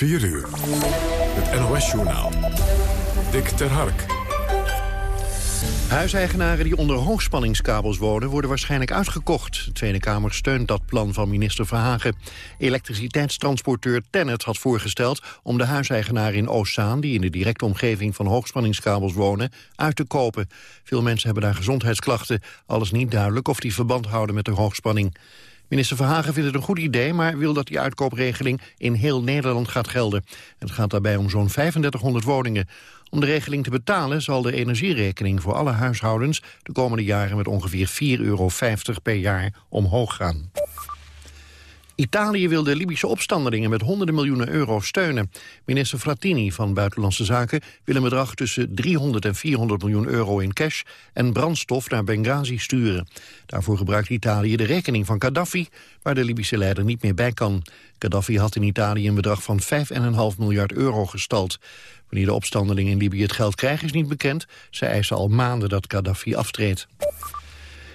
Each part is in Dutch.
4 uur. Het NOS-journaal. Dick ter Hark. Huiseigenaren die onder hoogspanningskabels wonen worden waarschijnlijk uitgekocht. De Tweede Kamer steunt dat plan van minister Verhagen. Elektriciteitstransporteur Tennet had voorgesteld om de huiseigenaren in Oostzaan... die in de directe omgeving van hoogspanningskabels wonen, uit te kopen. Veel mensen hebben daar gezondheidsklachten. Alles niet duidelijk of die verband houden met de hoogspanning. Minister Verhagen vindt het een goed idee, maar wil dat die uitkoopregeling in heel Nederland gaat gelden. Het gaat daarbij om zo'n 3500 woningen. Om de regeling te betalen zal de energierekening voor alle huishoudens de komende jaren met ongeveer 4,50 euro per jaar omhoog gaan. Italië wil de Libische opstandelingen met honderden miljoenen euro steunen. Minister Frattini van Buitenlandse Zaken wil een bedrag tussen 300 en 400 miljoen euro in cash en brandstof naar Benghazi sturen. Daarvoor gebruikt Italië de rekening van Gaddafi, waar de Libische leider niet meer bij kan. Gaddafi had in Italië een bedrag van 5,5 miljard euro gestald. Wanneer de opstandelingen in Libië het geld krijgen is niet bekend. Zij eisen al maanden dat Gaddafi aftreedt.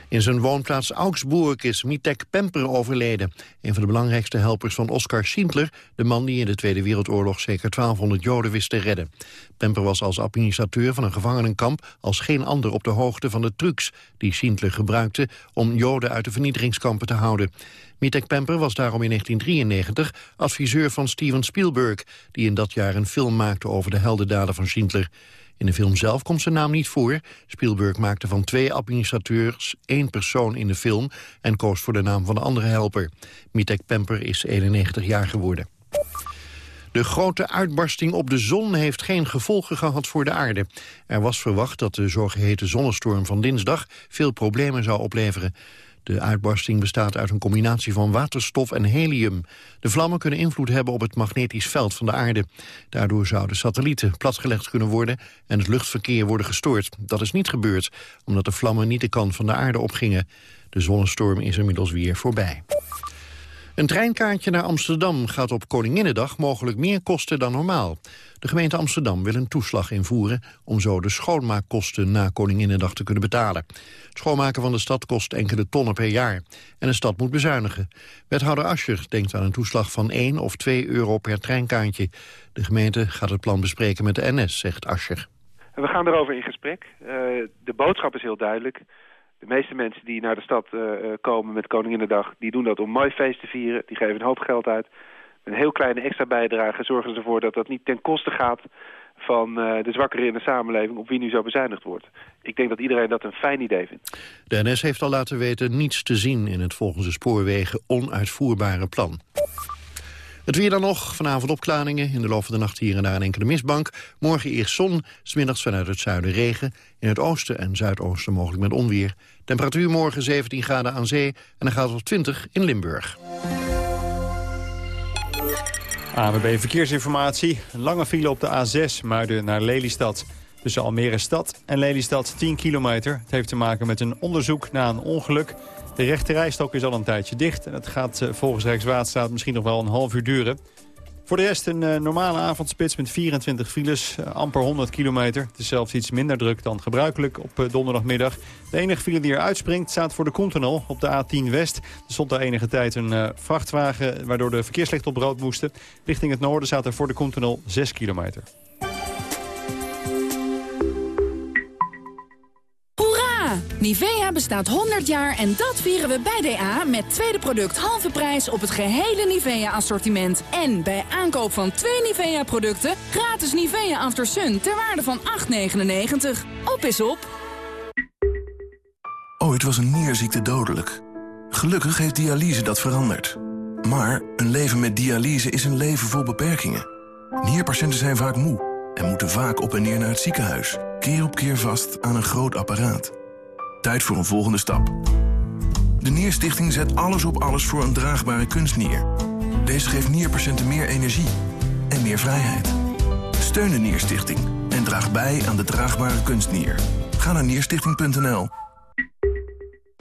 In zijn woonplaats Augsburg is Mitek Pemper overleden. Een van de belangrijkste helpers van Oskar Schindler... de man die in de Tweede Wereldoorlog zeker 1200 Joden wist te redden. Pemper was als administrateur van een gevangenenkamp... als geen ander op de hoogte van de trucs die Schindler gebruikte... om Joden uit de vernietigingskampen te houden. Mitek Pemper was daarom in 1993 adviseur van Steven Spielberg... die in dat jaar een film maakte over de heldendaden van Schindler. In de film zelf komt zijn naam niet voor. Spielberg maakte van twee administrateurs één persoon in de film... en koos voor de naam van de andere helper. Mitek Pemper is 91 jaar geworden. De grote uitbarsting op de zon heeft geen gevolgen gehad voor de aarde. Er was verwacht dat de zogeheten zonnestorm van dinsdag veel problemen zou opleveren. De uitbarsting bestaat uit een combinatie van waterstof en helium. De vlammen kunnen invloed hebben op het magnetisch veld van de aarde. Daardoor zouden satellieten platgelegd kunnen worden en het luchtverkeer worden gestoord. Dat is niet gebeurd, omdat de vlammen niet de kant van de aarde opgingen. De zonnestorm is inmiddels weer voorbij. Een treinkaartje naar Amsterdam gaat op Koninginnedag mogelijk meer kosten dan normaal. De gemeente Amsterdam wil een toeslag invoeren om zo de schoonmaakkosten na Koninginnedag te kunnen betalen. Schoonmaken van de stad kost enkele tonnen per jaar en de stad moet bezuinigen. Wethouder Ascher denkt aan een toeslag van 1 of 2 euro per treinkaartje. De gemeente gaat het plan bespreken met de NS, zegt Ascher. We gaan erover in gesprek. Uh, de boodschap is heel duidelijk. De meeste mensen die naar de stad uh, komen met Koninginnedag... die doen dat om mooi feest te vieren. Die geven een hoop geld uit. Een heel kleine extra bijdrage zorgen ze ervoor dat dat niet ten koste gaat van uh, de zwakkeren in de samenleving op wie nu zo bezuinigd wordt. Ik denk dat iedereen dat een fijn idee vindt. De NS heeft al laten weten niets te zien in het volgens de spoorwegen onuitvoerbare plan. Het weer dan nog. Vanavond opklaringen. In de loop van de nacht hier en daar een enkele mistbank. Morgen eerst zon. Smiddags vanuit het zuiden regen. In het oosten en zuidoosten mogelijk met onweer. Temperatuur morgen 17 graden aan zee. En dan gaat het op 20 in Limburg. ANWB Verkeersinformatie. Lange file op de A6, Muiden naar Lelystad. Tussen Almere Stad en Lelystad 10 kilometer. Het heeft te maken met een onderzoek na een ongeluk. De rechte rijstok is al een tijdje dicht. En het gaat eh, volgens Rijkswaterstaat misschien nog wel een half uur duren. Voor de rest een uh, normale avondspits met 24 files, uh, amper 100 kilometer. Het is zelfs iets minder druk dan gebruikelijk op donderdagmiddag. De enige file die er uitspringt staat voor de Koentunnel op de A10 West. Er stond daar enige tijd een vrachtwagen waardoor de verkeerslichten op rood moesten. Richting het noorden staat er voor de Koentunnel 6 kilometer. Nivea bestaat 100 jaar en dat vieren we bij DA met tweede product halve prijs op het gehele Nivea-assortiment. En bij aankoop van twee Nivea-producten gratis Nivea After Sun ter waarde van 8,99. Op is op! Ooit was een nierziekte dodelijk. Gelukkig heeft dialyse dat veranderd. Maar een leven met dialyse is een leven vol beperkingen. Nierpatiënten zijn vaak moe en moeten vaak op en neer naar het ziekenhuis. Keer op keer vast aan een groot apparaat. Tijd voor een volgende stap. De Nierstichting zet alles op alles voor een draagbare kunstnier. Deze geeft nierpatiënten meer energie en meer vrijheid. Steun de Nierstichting en draag bij aan de draagbare kunstnier. Ga naar nierstichting.nl.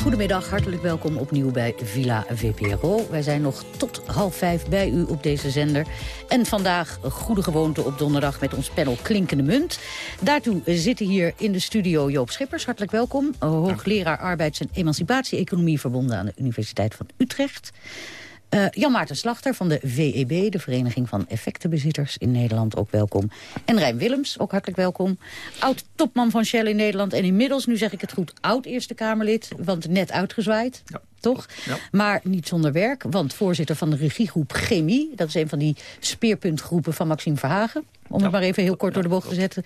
Goedemiddag, hartelijk welkom opnieuw bij Villa VPRO. Wij zijn nog tot half vijf bij u op deze zender. En vandaag goede gewoonte op donderdag met ons panel Klinkende Munt. Daartoe zitten hier in de studio Joop Schippers, hartelijk welkom. Hoogleraar arbeids- en emancipatie-economie verbonden aan de Universiteit van Utrecht. Uh, Jan Maarten Slachter van de VEB, de Vereniging van Effectenbezitters in Nederland, ook welkom. En Rijn Willems, ook hartelijk welkom. Oud-topman van Shell in Nederland en inmiddels, nu zeg ik het goed, oud-Eerste Kamerlid, want net uitgezwaaid. Ja. Toch? Ja. Maar niet zonder werk, want voorzitter van de regiegroep Chemie... dat is een van die speerpuntgroepen van Maxime Verhagen... om het maar even heel kort door de bocht te zetten.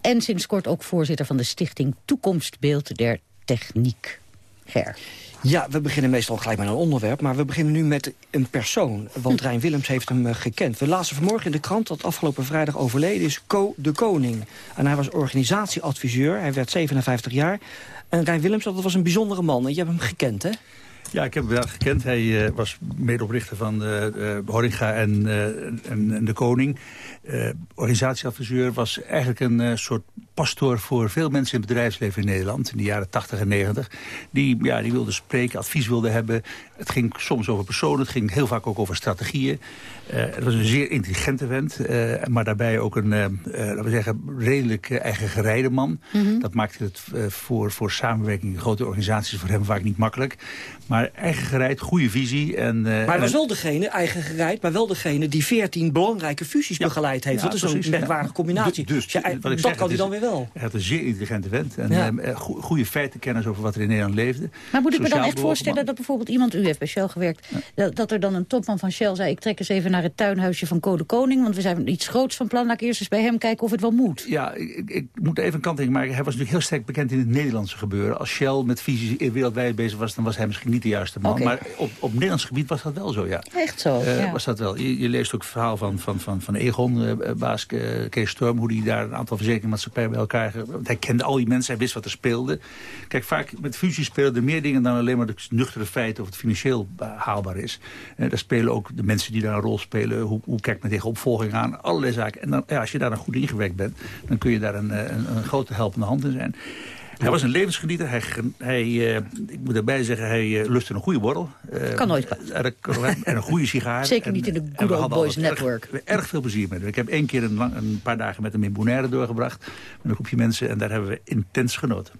En sinds kort ook voorzitter van de stichting Toekomstbeeld der Techniek. Ger. Ja, we beginnen meestal gelijk met een onderwerp, maar we beginnen nu met een persoon. Want Rijn Willems heeft hem uh, gekend. We lazen vanmorgen in de krant dat afgelopen vrijdag overleden is Co de Koning. En hij was organisatieadviseur, hij werd 57 jaar. En Rijn Willems, dat was een bijzondere man. En je hebt hem gekend, hè? Ja, ik heb hem wel gekend. Hij uh, was medeoprichter van uh, Horinga en, en, en, de Koning. Organisatieadviseur was eigenlijk een soort pastoor voor veel mensen in het bedrijfsleven in Nederland... in de jaren 80 en 90. Die, ja, die wilden spreken, advies wilden hebben. Het ging soms over personen, het ging heel vaak ook over strategieën. Uh, het was een zeer intelligente vent, maar daarbij ook een, laten we zeggen, redelijk eigen gereide man. Mm -hmm. Dat maakte het voor, voor samenwerking in grote organisaties voor hem vaak niet makkelijk. Maar eigen gereid, goede visie. En, maar hij was wel degene, eigen gereid, maar wel degene die veertien belangrijke fusies ja, heeft. Ja, dat is een merkwaardige combinatie. Dus, dus dat zeg, kan hij dan weer wel. Hij had een zeer intelligente vent. En ja. goede feitenkennis over wat er in Nederland leefde. Maar moet ik me dan echt voorstellen dat bijvoorbeeld iemand, u heeft bij Shell gewerkt... Dat, dat, er dan een topman van Shell zei... ik trek eens even naar het tuinhuisje van Code Koning... want we zijn iets groots van plan. Laat ik eerst eens bij hem kijken of het wel moet. Ja, ik, ik moet even een kant maken. Hij was natuurlijk heel sterk bekend in het Nederlandse gebeuren. Als Shell met visies wereldwijd bezig was... dan was hij misschien niet de juiste man. Okay. Maar op, op Nederlands gebied was dat wel zo, ja. Echt zo, uh, ja. Was dat wel. Je, je, leest ook het verhaal van, van, van, van Egon, baas uh, Kees Storm... hoe hij daar een aantal verzekeringsmaatschappijen bij elkaar... Want hij kende al die mensen, hij wist wat er speelde. Kijk, vaak met fusies spelen er meer dingen... dan alleen maar de nuchtere feiten of het financieel haalbaar is. Uh, daar spelen ook de mensen die daar een rol spelen. Hoe, hoe kijkt men tegen opvolging aan? Allerlei zaken. En dan, ja, als je daar dan goed ingewerkt bent... dan kun je daar een, een, een grote helpende hand in zijn. Hij was een levensgenieter. Hij, hij, uh, ik moet erbij zeggen, hij uh, lustte een goede borrel. Uh, kan nooit en, en een goede sigaar. Zeker niet in de Good Old Boys Network. Erg, erg, veel plezier met hem. Ik heb één keer een, lang, een, paar dagen met hem in Bonaire doorgebracht. Met een groepje mensen. En daar hebben we intens genoten.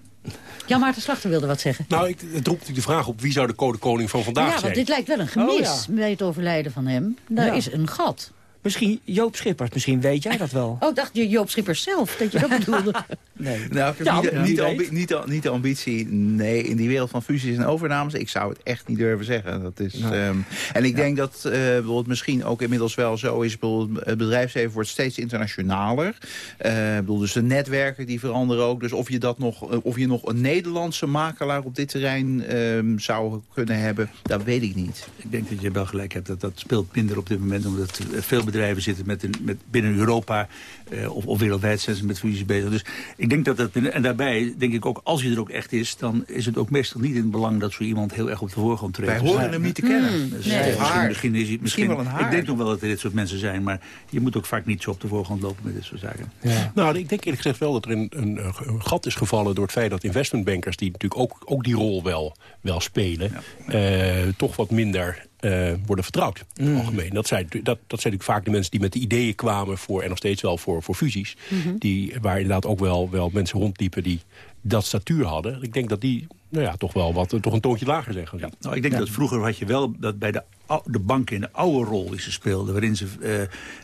Jan Maarten Slachter wilde wat zeggen. Nou, ik, het roept natuurlijk de vraag op wie zou de code koning van vandaag zijn. Ja, want dit lijkt wel een gemis oh, ja. bij het overlijden van hem. Daar ja. is een gat. Misschien Joop Schippers, misschien weet jij dat wel. Oh, dacht je Joop Schippers zelf, dat je dat bedoelde? nee. Nou, ja, niet, niet, de ambi niet, de, niet, de ambitie, nee, in die wereld van fusies en overnames, ik zou het echt niet durven zeggen. Dat is, nee. um, en ik ja. denk dat uh, bijvoorbeeld misschien ook inmiddels wel zo is, bijvoorbeeld het bedrijfsleven wordt steeds internationaler. Uh, bedoel, dus de netwerken die veranderen ook. Dus of je, dat nog, uh, of je nog een Nederlandse makelaar op dit terrein um, zou kunnen hebben, dat weet ik niet. Ik denk dat je wel gelijk hebt, dat dat speelt minder op dit moment, omdat veel bedrijven zitten met, een, met binnen Europa uh, of, of wereldwijd zijn ze met fusies bezig. Dus ik denk dat dat... En daarbij denk ik ook, als je er ook echt is... dan is het ook meestal niet in het belang dat zo iemand heel erg op de voorgrond treedt. Wij horen dus, hem niet te kennen. Hmm, dus, nee. misschien, misschien, is hij, misschien, wel een haar. Ik denk nog wel dat er dit soort mensen zijn... maar je moet ook vaak niet zo op de voorgrond lopen met dit soort zaken. Ja. Nou, ik denk eerlijk gezegd wel dat er een, een, een, gat is gevallen... door het feit dat investmentbankers, die natuurlijk ook, ook die rol wel, wel spelen... Ja. Uh, toch wat minder uh, worden vertrouwd. In het mm. algemeen. Dat zijn, dat, dat zijn natuurlijk vaak de mensen die met de ideeën kwamen... voor en nog steeds wel voor, voor fusies. Mm -hmm. die, waar inderdaad ook wel, wel mensen rondliepen die dat statuur hadden. Ik denk dat die nou ja, toch wel wat, toch een toontje lager zijn gaan zitten. Nou, ik denk dat vroeger had je wel dat bij de, de banken in de oude rol die ze speelden... waarin ze uh,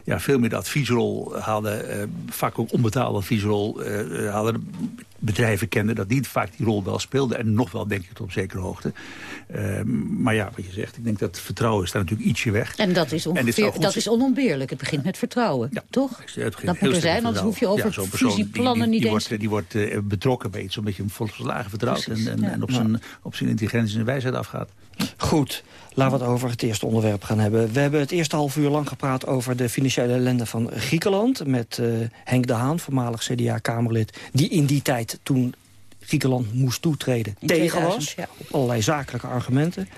ja, veel meer de adviesrol hadden, uh, vaak ook onbetaalde adviesrol uh, hadden bedrijven kenden... dat die vaak die rol wel speelden. En nog wel, denk ik, tot op zekere hoogte. Ehm, maar ja, wat je zegt, ik denk dat vertrouwen staat natuurlijk ietsje weg. En dat is, ongeveer, dat is onontbeerlijk. Het begint met vertrouwen, ja, toch? dat moet er zijn, anders hoef je over ja, fusieplannen die, die, niet die wordt, Die wordt betrokken bij iets, omdat je hem volslagen vertrouwt... en, en, en op, zijn, op zijn intelligentie en wijsheid afgaat. Goed, laten we het over het eerste onderwerp gaan hebben. We hebben het eerste half uur lang gepraat over de financiële ellende van Griekenland... met uh, Henk de Haan, voormalig CDA-Kamerlid... die in die tijd toen Griekenland moest toetreden in tegen 2000, was. Ja. Op allerlei zakelijke argumenten.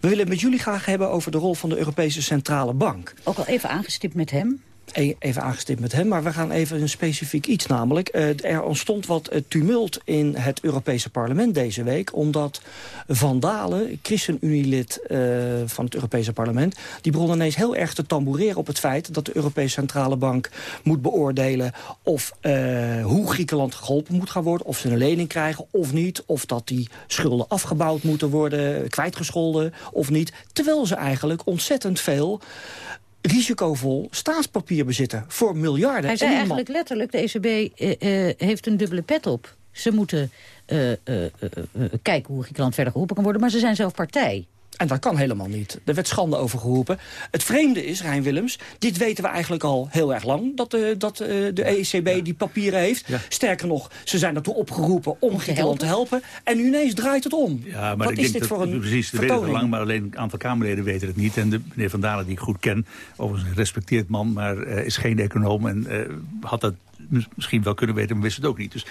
We willen het met jullie graag hebben over de rol van de Europese Centrale Bank. Ook al even aangestipt met hem. E- even aangestipt met hem. Maar we gaan even een specifiek iets namelijk. Uh, er ontstond wat uh, tumult in het Europese parlement deze week. Omdat Van Dalen, ChristenUnie-lid uh, van het Europese parlement... die begon ineens heel erg te tamboureren op het feit... dat de Europese Centrale Bank moet beoordelen... of hoe Griekenland geholpen moet gaan worden. Of ze een lening krijgen of niet. Of dat die schulden afgebouwd moeten worden, kwijtgescholden of niet. Terwijl ze eigenlijk ontzettend veel risicovol staatspapier bezitten voor miljarden. Hij zei eigenlijk letterlijk, de ECB uh, uh, heeft een dubbele pet op. Ze moeten uh, kijken hoe Griekenland verder geholpen kan worden, maar ze zijn zelf partij. En dat kan helemaal niet. Er werd schande over geroepen. Het vreemde is, Rijn Willems, dit weten we eigenlijk al heel erg lang... dat de, dat, de ECB die papieren heeft. Sterker nog, ze zijn ertoe opgeroepen om Griekenland te helpen. En nu ineens draait het om. Ja, maar Wat ik is denk dit dat, voor een Precies, we weten het lang, maar alleen een aantal Kamerleden weten het niet. En de meneer Van Dalen, die ik goed ken, overigens een gerespecteerd man... maar uh, is geen econoom en uh, had dat misschien wel kunnen weten, maar wist het ook niet. Dus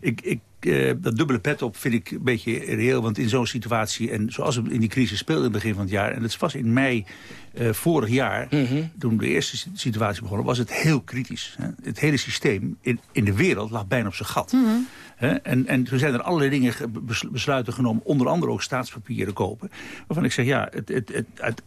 ik, ik, uh, dat dubbele pet op vind ik een beetje reëel. Want in zo'n situatie, en zoals het in die crisis speelde in het begin van het jaar... en het was in mei uh, vorig jaar, mm -hmm. toen de eerste situatie begon... was het heel kritisch. Hè? Het hele systeem in, in de wereld lag bijna op zijn gat. Mm -hmm. En, en toen zijn er allerlei dingen besluiten genomen, onder andere ook staatspapieren kopen. Waarvan ik zeg, ja, het, het, het, het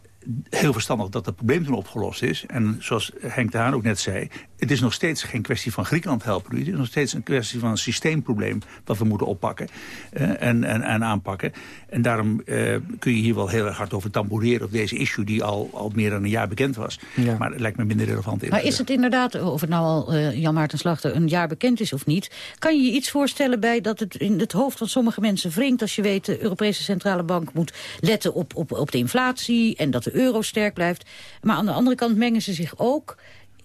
heel verstandig dat het probleem toen opgelost is. En zoals Henk de Haan ook net zei... het is nog steeds geen kwestie van Griekenland helpen. Het is nog steeds een kwestie van een systeemprobleem... dat we moeten oppakken uh, en, en, en, aanpakken. En daarom uh, kun je hier wel heel erg hard over tamboureren... op deze issue die al, al meer dan een jaar bekend was. Ja. Maar het lijkt me minder relevant. Maar is het inderdaad, of het nou al uh, Jan Maarten Slachter... een jaar bekend is of niet... kan je je iets voorstellen bij dat het in het hoofd van sommige mensen wringt... als je weet de Europese Centrale Bank moet letten op, op, op de inflatie... en dat de euro sterk blijft. Maar aan de andere kant mengen ze zich ook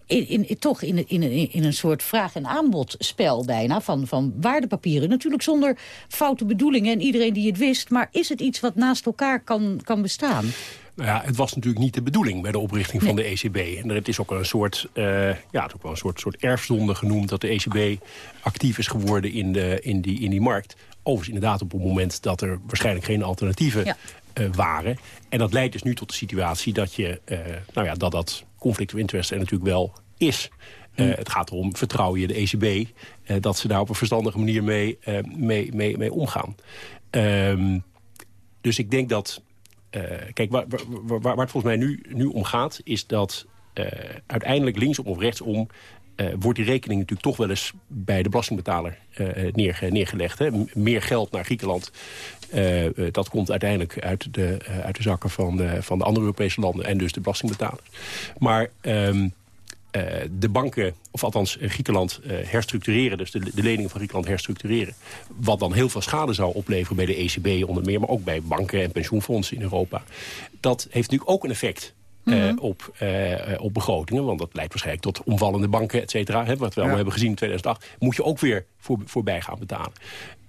in, in, toch in, in, in, een soort vraag- en aanbodspel bijna van, van waardepapieren. Natuurlijk zonder foute bedoelingen en iedereen die het wist. Maar is het iets wat naast elkaar kan, kan bestaan? Nou ja, het was natuurlijk niet de bedoeling bij de oprichting van de ECB. En het is ook een soort, uh, ja, het is ook wel een soort, soort erfzonde genoemd... dat de ECB actief is geworden in, de, in, die, in die markt. Overigens inderdaad op het moment dat er waarschijnlijk geen alternatieven ja. uh, waren. En dat leidt dus nu tot de situatie dat je, uh, nou ja, dat dat conflict of interest er natuurlijk wel is. Uh, het gaat erom, vertrouw je de ECB... Uh, dat ze daar op een verstandige manier mee, uh, mee, mee, mee omgaan. Um, dus ik denk dat... kijk, waar, waar, waar, het volgens mij nu, nu om gaat... is dat uiteindelijk linksom of rechtsom... wordt die rekening natuurlijk toch wel eens bij de belastingbetaler neerge, neergelegd. Hè? Meer geld naar Griekenland dat komt uiteindelijk uit de, uit de zakken van de, van de andere Europese landen... en dus de belastingbetalers. Maar um, de banken, of althans Griekenland, herstructureren... dus de, de leningen van Griekenland herstructureren... wat dan heel veel schade zou opleveren bij de ECB onder meer... maar ook bij banken en pensioenfondsen in Europa. Dat heeft natuurlijk ook een effect Mm -hmm. uh, op, uh, op begrotingen. Want dat leidt waarschijnlijk tot omvallende banken, et cetera. Hè, wat we ja. allemaal hebben gezien in 2008. Moet je ook weer voor, voorbij gaan betalen.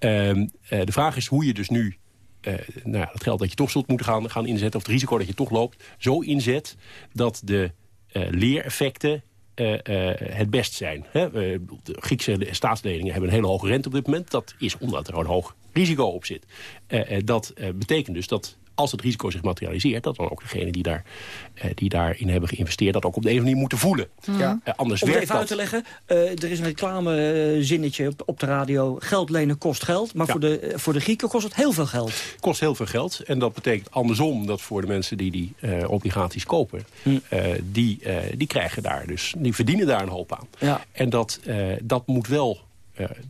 Uh, de vraag is hoe je dus nu nou, het geld dat je toch zult moeten gaan, gaan inzetten... of het risico dat je toch loopt, zo inzet... dat de leereffecten uh, uh, het best zijn. Hè? Uh, de Griekse staatsleningen hebben een hele hoge rente op dit moment. Dat is omdat er een hoog risico op zit. dat betekent dus dat als het risico zich materialiseert... dat dan ook degenen die, daar, uh, die daarin hebben geïnvesteerd... dat ook op de een of andere manier moeten voelen. Ja. Uh, anders Om het even dat... uit te leggen, uh, er is een reclamezinnetje op, op de radio... geld lenen kost geld, maar ja. voor, de, voor de Grieken kost het heel veel geld. Kost heel veel geld en dat betekent andersom... dat voor de mensen die die obligaties kopen... Hm. die, die krijgen daar dus, die verdienen daar een hoop aan. Ja. En dat, dat moet wel...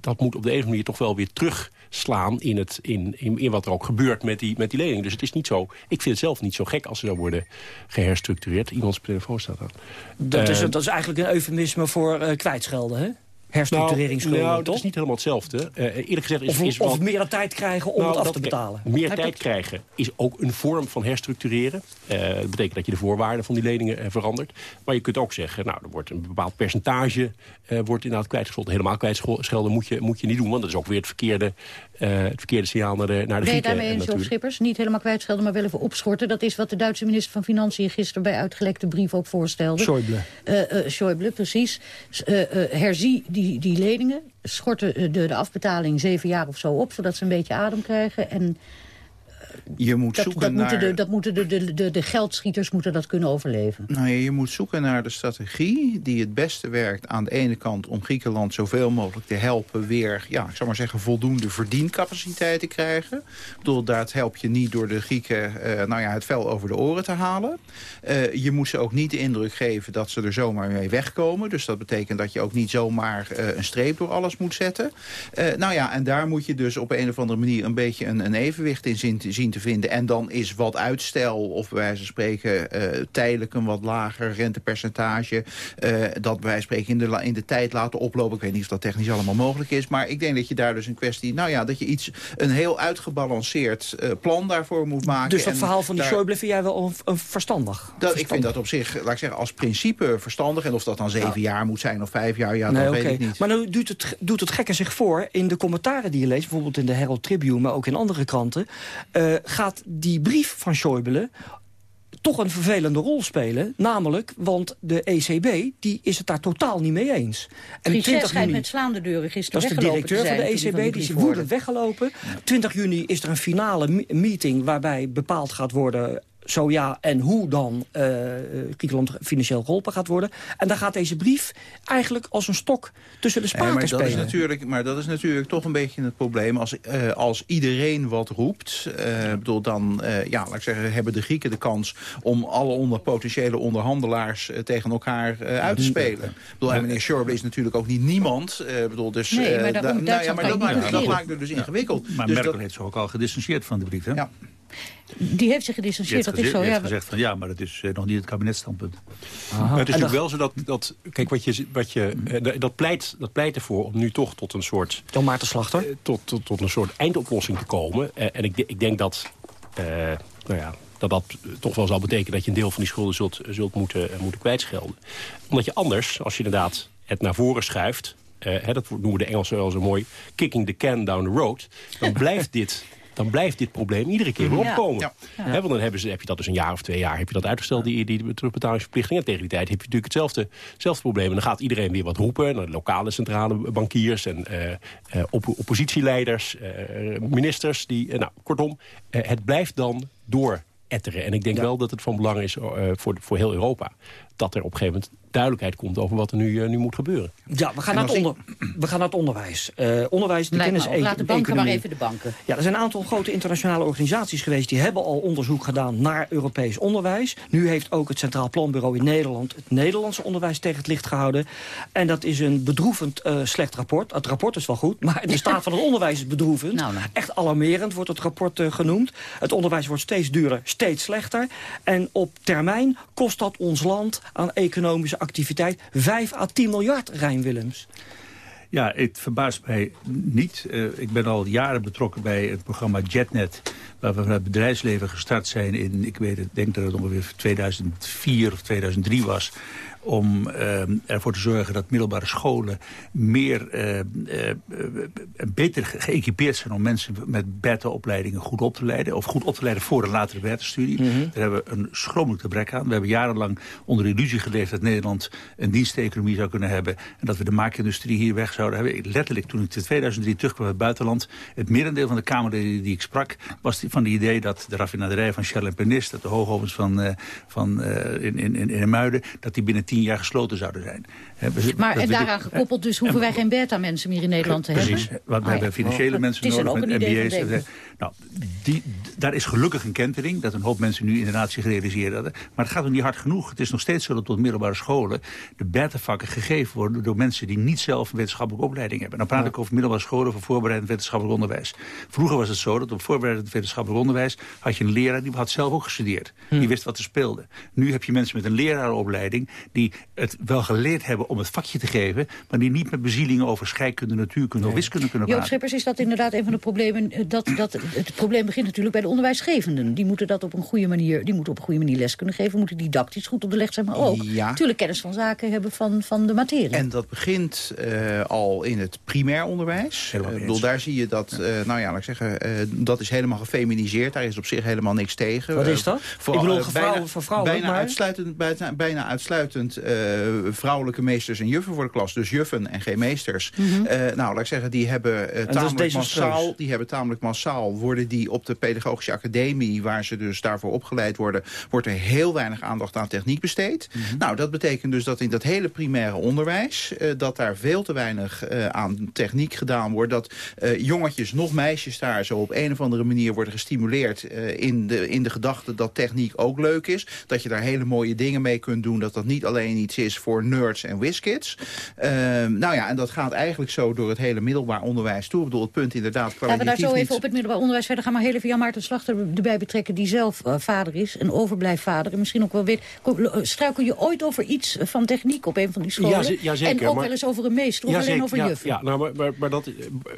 dat moet op de een of andere manier toch wel weer terug slaan in, het, in, in, in wat er ook gebeurt met die, met die lening. Dus het is niet zo, ik vind het zelf niet zo gek als ze dan worden geherstructureerd. Iemands telefoon staat aan. Dat, is, dat is eigenlijk een eufemisme voor uh, kwijtschelden, hè? Herstructureringsschulden, nou, nou, dat is niet helemaal hetzelfde. Uh, eerlijk gezegd is... Of, is of meer tijd krijgen om nou, het af te betalen. Meer tijd krijgen is ook een vorm van herstructureren. Uh, dat betekent dat je de voorwaarden van die leningen uh, verandert. Maar je kunt ook zeggen, nou, er wordt een bepaald percentage... wordt inderdaad kwijtgescholden. Helemaal kwijtschelden moet je, moet je niet doen. Want dat is ook weer het verkeerde, het verkeerde signaal naar de, naar de Ben je daarmee eens, Joop Schippers? Niet helemaal kwijtschelden, maar wel even opschorten. Dat is wat de Duitse minister van Financiën gisteren... bij uitgelekte brief ook voorstelde. Schäuble. Schäuble, precies. herzie die, die leningen schorten de, de afbetaling zeven jaar of zo op... zodat ze een beetje adem krijgen. En je moet dat, zoeken dat naar... Moeten de, dat moeten de, de, de, de geldschieters moeten dat kunnen overleven. Nou ja, je moet zoeken naar de strategie die het beste werkt aan de ene kant... om Griekenland zoveel mogelijk te helpen weer, ja, ik zou maar zeggen... voldoende verdiencapaciteit te krijgen. Ik bedoel, dat help je niet door de Grieken uh, nou ja, het vel over de oren te halen. Uh, je moet ze ook niet de indruk geven dat ze er zomaar mee wegkomen. Dus dat betekent dat je ook niet zomaar uh, een streep door alles moet zetten. nou ja, en daar moet je dus op een of andere manier... een beetje een, een evenwicht in zien te, zien te vinden. En dan is wat uitstel, of bij wijze van spreken uh, tijdelijk een wat lager rentepercentage... Uh, dat bij wijze van spreken in de, in de tijd laten oplopen. Ik weet niet of dat technisch allemaal mogelijk is. Maar ik denk dat je daar dus een kwestie... Nou ja, dat je iets, een heel uitgebalanceerd uh, plan daarvoor moet maken. Dus dat en verhaal van die daar, Schäuble vind jij wel een, een verstandig? Dat, verstandig. Ik vind dat op zich, laat ik zeggen, als principe verstandig. En of dat dan zeven ja. jaar moet zijn of vijf jaar, ja, nee, dat okay. weet ik niet. Maar nu doet het, doet het gekke zich voor in de commentaren die je leest... bijvoorbeeld in de Herald Tribune, maar ook in andere kranten... Uh, gaat die brief van Schäuble toch een vervelende rol spelen. Namelijk, want de ECB die is het daar totaal niet mee eens. En 20 juni, met slaande deuren gisteren Dat is de directeur van de ECB, die, die is woedend weggelopen. Ja. 20 juni is er een finale meeting waarbij bepaald gaat worden zo ja en hoe dan uh, Griekenland financieel geholpen gaat worden. En daar gaat deze brief eigenlijk als een stok tussen de spaken ja, maar spelen. Dat is natuurlijk, maar dat is natuurlijk toch een beetje het probleem. Als, uh, als iedereen wat roept, uh, bedoel, dan ja, laat ik zeggen, hebben de Grieken de kans... om alle onder, potentiële onderhandelaars tegen elkaar uit te spelen. Ik bedoel, en meneer Schäuble is natuurlijk ook niet niemand. bedoel, dus, nee, maar, da, nou, ja, maar dat, maakt, dat maakt het dus ingewikkeld. Maar dus Merkel dat, heeft zich ook al gedistanceerd van de brief, hè? Ja. Die heeft zich gedistanceerd, dat is zo. Die ja, heeft gezegd van ja, maar dat is uh, nog niet het kabinetstandpunt. Maar het is natuurlijk wel zo dat, dat kijk, wat je, wat je, uh, dat, pleit, dat pleit ervoor om nu toch tot een soort... Jan Maarten Slachter? Uh, tot, tot, tot een soort eindoplossing te komen. en ik, ik denk dat, nou ja, dat dat toch wel zal betekenen dat je een deel van die schulden zult, zult moeten, moeten kwijtschelden. Omdat je anders, als je inderdaad het naar voren schuift... Hè, dat noemen de Engelsen wel zo mooi, kicking the can down the road... dan blijft dit dan blijft dit probleem iedere keer weer opkomen. He, want dan hebben ze, heb je dat dus een jaar of twee jaar heb je dat uitgesteld, die, die terugbetalingsverplichting. En tegen die tijd heb je natuurlijk hetzelfde, hetzelfde probleem. En dan gaat iedereen weer wat roepen. De lokale centrale bankiers en uh, uh, op, oppositieleiders, uh, ministers. Die, nou, kortom, het blijft dan door etteren. En ik denk ja. wel dat het van belang is voor, voor heel Europa... dat er op een gegeven moment duidelijkheid komt over wat er nu, uh, nu moet gebeuren. Ja, we gaan, naar het, onder, we gaan naar het onderwijs. Uh, onderwijs, de kennis, Laat de banken economie. maar even de banken. Ja, er zijn een aantal grote internationale organisaties geweest... die hebben al onderzoek gedaan naar Europees onderwijs. Nu heeft ook het Centraal Planbureau in Nederland... het Nederlandse onderwijs tegen het licht gehouden. En dat is een bedroevend uh, slecht rapport. Het rapport is wel goed, maar de staat van het onderwijs is bedroevend. Nou, nou. Echt alarmerend wordt het rapport genoemd. Het onderwijs wordt steeds duurder, steeds slechter. En op termijn kost dat ons land aan economische activiteit 5 à 10 miljard, Rijn Willems. Ja, het verbaast mij niet. Uh, ik ben al jaren betrokken bij het programma JetNet... waar we van het bedrijfsleven gestart zijn in... ik weet het, denk dat het ongeveer 2004 of 2003 was om uh, ervoor te zorgen dat middelbare scholen meer uh, uh, beter geëquipeerd zijn om mensen met beta-opleidingen goed op te leiden. Of goed op te leiden voor een latere beta-studie. Mm -hmm. Daar hebben we een schromelijk gebrek aan. We hebben jarenlang onder de illusie geleefd dat Nederland een diensteconomie zou kunnen hebben. En dat we de maakindustrie hier weg zouden hebben. Letterlijk toen ik in 2003 terugkwam uit het buitenland. Het merendeel van de Kamerleden die ik sprak was die, van het idee dat de raffinaderij van Shell en Pernis... dat de hoogovens van, van, in, in, in, in Muiden... dat die binnen tien jaar gesloten zouden zijn. Maar en daaraan gekoppeld dus hoeven wij geen beta-mensen meer in Nederland te hebben? Precies, want we hebben financiële mensen nodig met MBA's. Nou, die, daar is gelukkig een kentering, dat een hoop mensen nu inderdaad zich realiseren. Maar het gaat nog niet hard genoeg. Het is nog steeds zo dat tot middelbare scholen de beta-vakken gegeven worden door mensen die niet zelf een wetenschappelijke opleiding hebben. Dan praat ik over middelbare scholen voor voorbereidend wetenschappelijk onderwijs. Vroeger was het zo dat op voorbereidend wetenschappelijk onderwijs had je een leraar die had zelf ook gestudeerd. Die hm. wist wat er speelde. Nu heb je mensen met een leraaropleiding die het wel geleerd hebben om het vakje te geven, maar die niet met bezielingen over scheikunde, natuurkunde of wiskunde kunnen praten. Joop Schippers, is dat inderdaad een van de problemen? Eh, dat, dat, het probleem begint natuurlijk bij de onderwijsgevenden. Die moeten dat op een goede manier, die moeten op een goede manier les kunnen geven, moeten didactisch goed op de leg zijn, maar ook natuurlijk kennis van zaken hebben van, van de materie. En dat begint uh, al in het primair onderwijs. Uh, bedoel, daar zie je dat, uh, nou ja, laat ik zeggen, dat is helemaal gefeminiseerd. Daar is op zich helemaal niks tegen. Wat is dat? Voor, ik bedoel, vrouwen, voor vrouwen bijna maar... uitsluitend, bijna, bijna uitsluitend vrouwelijke meesters en juffen voor de klas. Dus juffen en geen meesters. Mm -hmm. nou, laat ik zeggen, die hebben tamelijk massaal, die hebben tamelijk massaal, worden die op de pedagogische academie, waar ze dus daarvoor opgeleid worden, wordt er heel weinig aandacht aan techniek besteed. Mm -hmm. Nou, dat betekent dus dat in dat hele primaire onderwijs, uh, dat daar veel te weinig uh, aan techniek gedaan wordt. Dat uh, jongetjes, nog meisjes daar zo op een of andere manier worden gestimuleerd in, de, in de gedachte dat techniek ook leuk is. Dat je daar hele mooie dingen mee kunt doen. Dat dat niet alleen iets is voor nerds en whiskids. Ehm, nou ja, en dat gaat eigenlijk zo door het hele middelbaar onderwijs toe. Ik bedoel, het punt inderdaad Laten we daar zo even op het middelbaar onderwijs verder gaan. Maar heel even Jan Maarten Slachter erbij betrekken die zelf vader is. En overblijfvader. En misschien ook wel weet. Struikel je ooit over iets van techniek op een van die scholen? Ja, ja zeker. En ook wel eens over een meester of alleen over ja, juf? Ja, nou, maar, maar, maar, dat,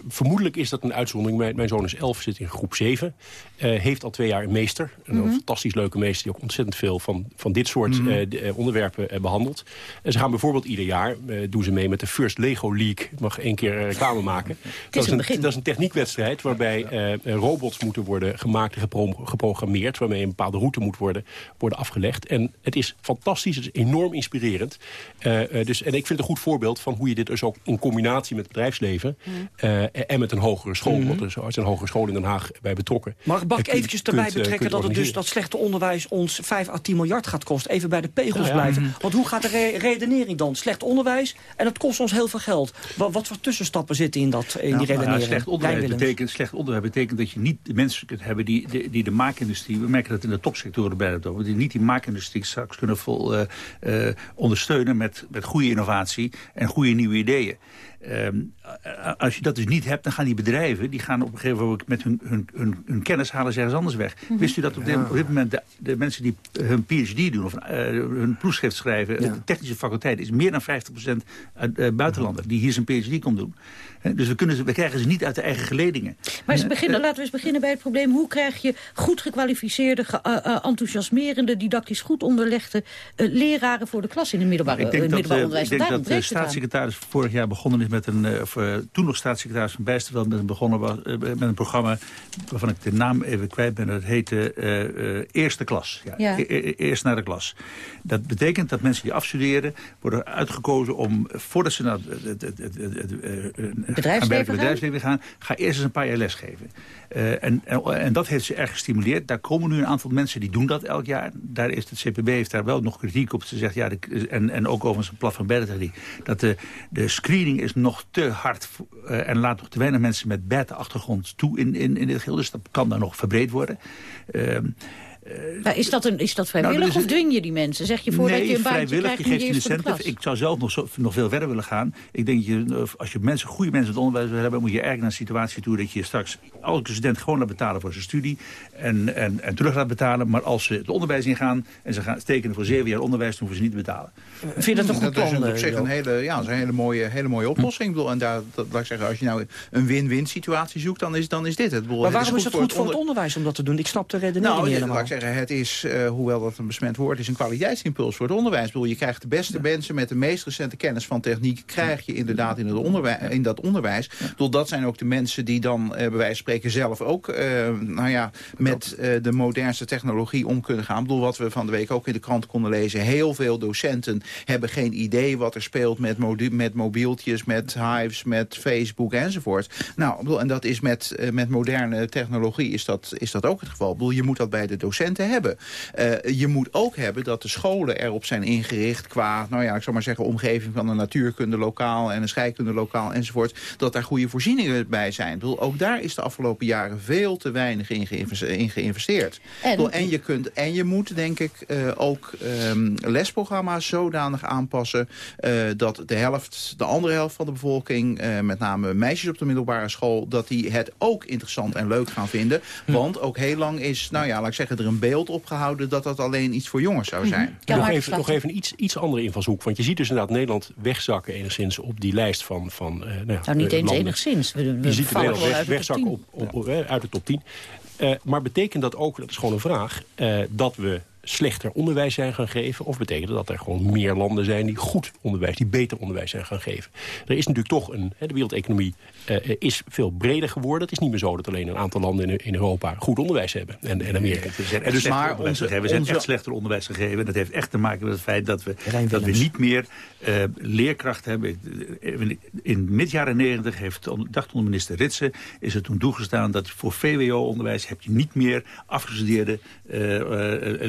vermoedelijk is dat een uitzondering. Mijn, mijn zoon is 11, zit in groep 7. Uh, heeft al twee jaar een meester. Een mm -hmm. fantastisch leuke meester die ook ontzettend veel van, van dit soort mm -hmm. uh, de, onderwerpen uh, behandelt. En ze gaan bijvoorbeeld ieder jaar, doen ze mee met de First Lego League. Ik mag één keer reclame maken. Dat is, een, dat is een techniekwedstrijd waarbij robots moeten worden gemaakt en gepro geprogrammeerd. Waarmee een bepaalde route moet worden, worden afgelegd. En het is fantastisch, het is enorm inspirerend. dus, en ik vind het een goed voorbeeld van hoe je dit dus ook in combinatie met het bedrijfsleven... Mm. en met een hogere school, mm want er is een hogere school in Den Haag bij betrokken. Mag, mag ik eventjes erbij betrekken dat het dus dat slechte onderwijs ons 5 à 10 miljard gaat kosten? Even bij de pegels ja, ja. blijven. Want hoe gaat de re redenering dan? Slecht onderwijs en dat kost ons heel veel geld. Wat, wat voor tussenstappen zitten in, dat, in nou, die redenering? Nou, slecht, onderwijs betekent, slecht onderwijs betekent dat je niet de mensen kunt hebben die, die, die de maakindustrie... we merken dat in de topsectoren bij het over... die niet die maakindustrie straks kunnen vol, uh, uh, ondersteunen met, met goede innovatie en goede nieuwe ideeën. Um, als je dat dus niet hebt, dan gaan die bedrijven... die gaan op een gegeven moment met hun, hun, hun, hun kennis halen ze ergens anders weg. Mm -hmm. Wist u dat op dit, ja. op dit moment de, de, mensen die hun PhD doen... of uh, hun proefschrift schrijven, ja. de technische faculteit... is meer dan 50% uit uh, buitenlander die hier zijn PhD komt doen. Dus we, kunnen ze, we krijgen ze niet uit de eigen geledingen. Maar eens beginnen, laten we eens beginnen bij het probleem... hoe krijg je goed gekwalificeerde, ge, uh, enthousiasmerende... didactisch goed onderlegde leraren voor de klas in het middelbare, ik denk middelbaar dat, onderwijs? Ik denk dat de staatssecretaris vorig jaar begonnen is met een... Of, toen nog staatssecretaris van Bijsterveld met een, begonnen was, uh, met een programma waarvan ik de naam even kwijt ben. Dat heette Eerste Klas. Ja, ja. E e eerst naar de klas. Dat betekent dat mensen die afstuderen worden uitgekozen om, voordat ze naar het, het, het, bedrijfsleven, bedrijfsleven gaan, ga eerst eens een paar jaar lesgeven. Uh, en, en, en, dat heeft ze erg gestimuleerd. Daar komen nu een aantal mensen die doen dat elk jaar. Daar is het CPB heeft daar wel nog kritiek op. Ze zegt, ja, de, en, en ook over zijn plat van Bertheldy, dat de, de screening is nog te hard uh, en laat nog te weinig mensen met beta-achtergrond toe in, in, in dit geheel. Dus dat kan daar nog verbreed worden. Uh, maar is dat, een, is dat vrijwillig nou, dat of dwing je die mensen? Zeg je voordat nee, je een baantje krijgt, je geeft je incentive. Ik zou zelf nog, zo, nog veel verder willen gaan. Ik denk, je, als je mensen, goede mensen het onderwijs wil hebben... moet je eigenlijk naar een situatie toe dat je straks elke student gewoon laat betalen voor zijn studie. En, en, en terug laat betalen. Maar als ze het onderwijs ingaan en ze gaan tekenen voor zeven jaar onderwijs... dan hoeven ze niet te betalen. Vind je dat een goed plan? Dat is op zich een hele, ja, een hele, mooie, hele mooie oplossing. Ik bedoel, en daar, dat, laat ik zeggen, als je nou een win-win situatie zoekt, dan is, dan is dit het. Bedoel, maar waarom is het goed voor het onderwijs om dat te doen? Ik snap de redenering nou, helemaal. Zeggen, het is, uh, hoewel dat een besmet woord is... een kwaliteitsimpuls voor het onderwijs. Ik bedoel, je krijgt de beste mensen met de meest recente kennis van techniek... krijg je inderdaad in, het onderwijs, in dat onderwijs. Ik bedoel, dat zijn ook de mensen die dan, uh, bij wijze van spreken, zelf ook... Uh, nou ja, met de modernste technologie om kunnen gaan. Ik bedoel, wat we van de week ook in de krant konden lezen... heel veel docenten hebben geen idee wat er speelt met, met mobieltjes... met hives, met Facebook enzovoort. Nou, bedoel, en dat is met, met moderne technologie is dat, is dat ook het geval. Ik bedoel, je moet dat bij de docenten hebben. Uh, je moet ook hebben dat de scholen erop zijn ingericht qua, nou ja, ik zou maar zeggen, omgeving van een natuurkunde lokaal en een scheikunde lokaal enzovoort. Dat daar goede voorzieningen bij zijn. Ik bedoel, ook daar is de afgelopen jaren veel te weinig in, geïnvesteerd. En, bedoel, en, je, kunt, en je moet, denk ik, uh, ook um, lesprogramma's zodanig aanpassen uh, dat de helft, de andere helft van de bevolking, met name meisjes op de middelbare school, dat die het ook interessant en leuk gaan vinden. Hm. Want ook heel lang is, nou ja, laat ik zeggen, er een beeld opgehouden... dat dat alleen iets voor jongens zou zijn. Ja, nog, even, nog even een iets, iets andere invalshoek. Want je ziet dus inderdaad Nederland wegzakken enigszins op die lijst van... van uh, nou, nou, niet eens enigszins. We, we je ziet Nederland weg, wegzakken op, op, op, uit de top 10. Uh, maar betekent dat ook, dat is gewoon een vraag... Uh, dat we slechter onderwijs zijn gaan geven... of betekent dat er gewoon meer landen zijn die goed onderwijs, die beter onderwijs zijn gaan geven. Er is natuurlijk toch een, de wereldeconomie uh, is veel breder geworden. Het is niet meer zo dat alleen een aantal landen in, in Europa goed onderwijs hebben. En, en Amerika. We zijn, dus maar onze, we zijn echt slechter onderwijs gegeven. Dat heeft echt te maken met het feit dat we, dat we niet meer uh, leerkracht hebben. In mid jaren negentig heeft dagtonderminister Ritsen is het toen toegestaan dat voor VWO-onderwijs heb je niet meer afgestudeerde uh,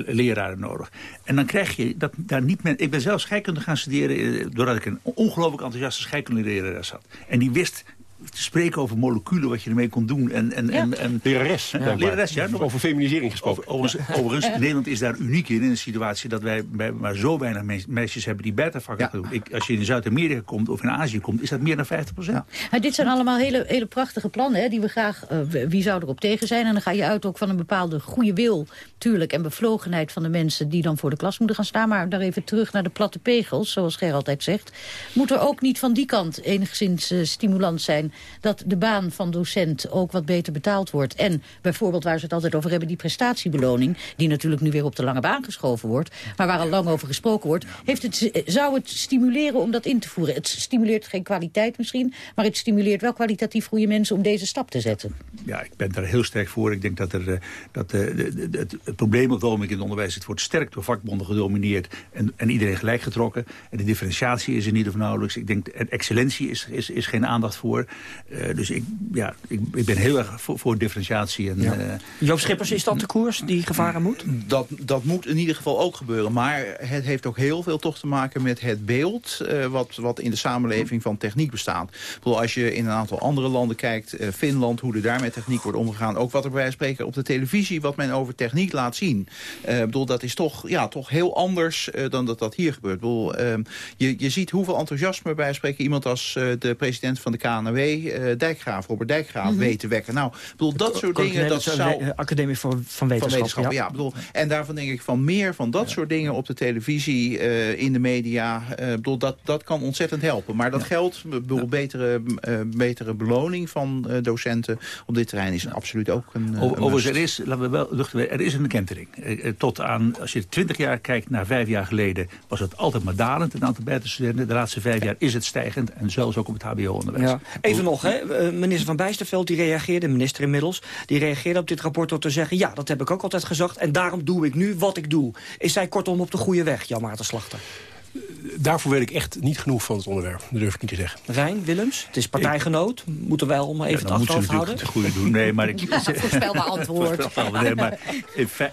leraren nodig. En dan krijg je dat daar niet meer... Ik ben zelf scheikunde gaan studeren doordat ik een ongelooflijk enthousiaste scheikundelerares had. En die wist te spreken over moleculen, wat je ermee kon doen. En, en, ja. en, en, lerares. Ja. Lerares, ja. Over feminisering gesproken. overigens, overigens Nederland is daar uniek in, in een situatie dat wij maar zo weinig meisjes hebben die beta-vakken doen. Ik, als je in Zuid-Amerika komt of in Azië komt, is dat meer dan 50 procent. Ja. dit zijn allemaal hele, hele prachtige plannen, hè, die we graag, uh, wie zou erop tegen zijn? En dan ga je uit ook van een bepaalde goede wil, tuurlijk, en bevlogenheid van de mensen die dan voor de klas moeten gaan staan. Maar daar even terug naar de platte pegels, zoals Ger altijd zegt. Moet er ook niet van die kant enigszins uh, stimulans zijn dat de baan van docent ook wat beter betaald wordt. En bijvoorbeeld waar ze het altijd over hebben, die prestatiebeloning... die natuurlijk nu weer op de lange baan geschoven wordt... maar waar al lang over gesproken wordt... Heeft het, zou het stimuleren om dat in te voeren? Het stimuleert geen kwaliteit misschien... maar het stimuleert wel kwalitatief goede mensen om deze stap te zetten. Ja, ik ben daar heel sterk voor. Ik denk dat, er, eh, dat eh, het, het, probleem op in het onderwijs... het wordt sterk door vakbonden gedomineerd en, en iedereen gelijk getrokken. En de differentiatie is er niet of nauwelijks. Ik denk, excellentie is, is, is geen aandacht voor. Uh, dus ik, ja, ik, ik, ben heel erg voor, voor differentiatie. En, ja. uh, Joop Schippers, is dat de koers die gevaren moet? Dat, dat moet in ieder geval ook gebeuren. Maar het heeft ook heel veel toch te maken met het beeld... Uh, wat, wat in de samenleving van techniek bestaat. Ik bedoel, als je in een aantal andere landen kijkt... Finland, hoe er daar met techniek wordt omgegaan... ook wat er bij spreken op de televisie... wat men over techniek laat zien. ik bedoel, dat is toch, ja, toch heel anders dan dat dat hier gebeurt. Ik bedoel, ehm, je, je ziet hoeveel enthousiasme bij spreken... iemand als de president van de KNW uh, Dijkgraaf, Robert Dijkgraaf, mm -hmm. weet te wekken. Nou, bedoel, dat soort dingen, dat zou... Academie voor, van Wetenschap, van wetenschap ja. ja bedoel, en daarvan denk ik van meer van dat ja. soort dingen op de televisie, uh, in de media. Uh, bedoel, dat, dat kan ontzettend helpen. Maar dat ja. geldt, bedoel, betere, uh, betere beloning van docenten op dit terrein is absoluut ook een, Overigens, er is, laten we wel luchten, er is een kentering. tot aan, als je 20 jaar kijkt naar vijf jaar geleden, was het altijd maar dalend, het aantal bijstudenten. De laatste vijf jaar is het stijgend en zelfs ook op het hbo-onderwijs. Ja. Even nog, hè, eh, minister Van Bijsterveld die reageerde, minister inmiddels... die reageerde op dit rapport door te zeggen... ja, dat heb ik ook altijd gezegd en daarom doe ik nu wat ik doe. Is zij kortom op de goede weg, Jan Maarten Slachter? Daarvoor weet ik echt niet genoeg van het onderwerp. Dat durf ik niet te zeggen. Rijn, Willems, het is partijgenoot. Moeten wij om even ja, het achterhoofd houden? het goede doen. Nee, maar ik... Ja, voorspelbaar antwoord. nee, maar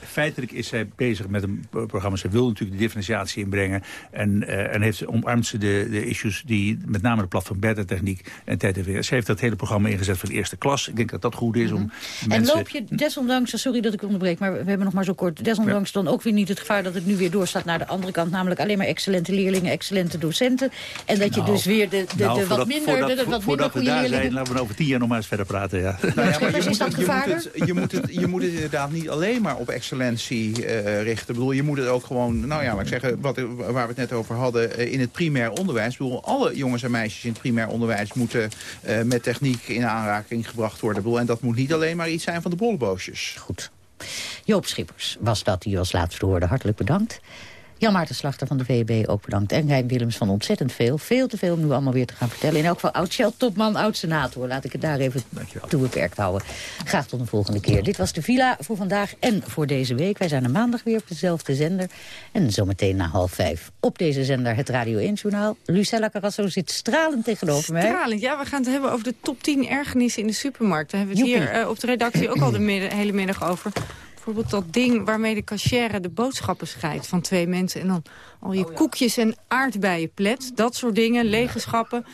feitelijk is zij bezig met een programma. Ze wil natuurlijk de differentiatie inbrengen. En, uh, en heeft, omarmt ze de, de issues die met name de platform beta techniek en TTV. Ze heeft dat hele programma ingezet voor de eerste klas. Ik denk dat dat goed is om mm -hmm. En loop je desondanks, sorry dat ik onderbreek, maar we hebben nog maar zo kort. Desondanks ja. dan ook weer niet het gevaar dat het nu weer doorstaat naar de andere kant. Namelijk alleen maar excellente leerlingen, excellente docenten. En dat je nou, dus weer de, de, nou, de wat minder, voordat, de, wat voordat minder we daar zijn, laten we over tien jaar nog maar eens verder praten. Ja. Nou ja, maar je, moet, het, je, moet het, je, moet het, je moet het inderdaad niet alleen maar op excellentie uh, richten. Ik bedoel, je moet het ook gewoon, nou ja, laat ik zeggen, wat, waar we het net over hadden, uh, in het primair onderwijs. Ik bedoel, alle jongens en meisjes in het primair onderwijs moeten uh, met techniek in aanraking gebracht worden. Ik bedoel, en dat moet niet alleen maar iets zijn van de bolleboosjes. Goed. Joop Schippers was dat, die als laatste hoorde. Hartelijk bedankt. Jan Maarten Slachter van de VEB ook bedankt. En Rijn Willems van ontzettend veel. Veel te veel om nu allemaal weer te gaan vertellen. In elk geval oud-Shell-topman, oud-senator. Laat ik het daar even toe beperkt houden. Graag tot een volgende keer. Dit was de Villa voor vandaag en voor deze week. Wij zijn er maandag weer op dezelfde zender. En zometeen na half vijf op deze zender het Radio 1-journaal. Lucella Carrasso zit stralend tegenover mij. Stralend, ja. We gaan het hebben over de top 10 ergernissen in de supermarkt. Daar hebben we het hier uh, op de redactie ook al de hele middag over. Bijvoorbeeld dat ding waarmee de cashier de boodschappen scheidt van twee mensen. En dan al je oh koekjes en aardbeien plet. Dat soort dingen, lege schappen.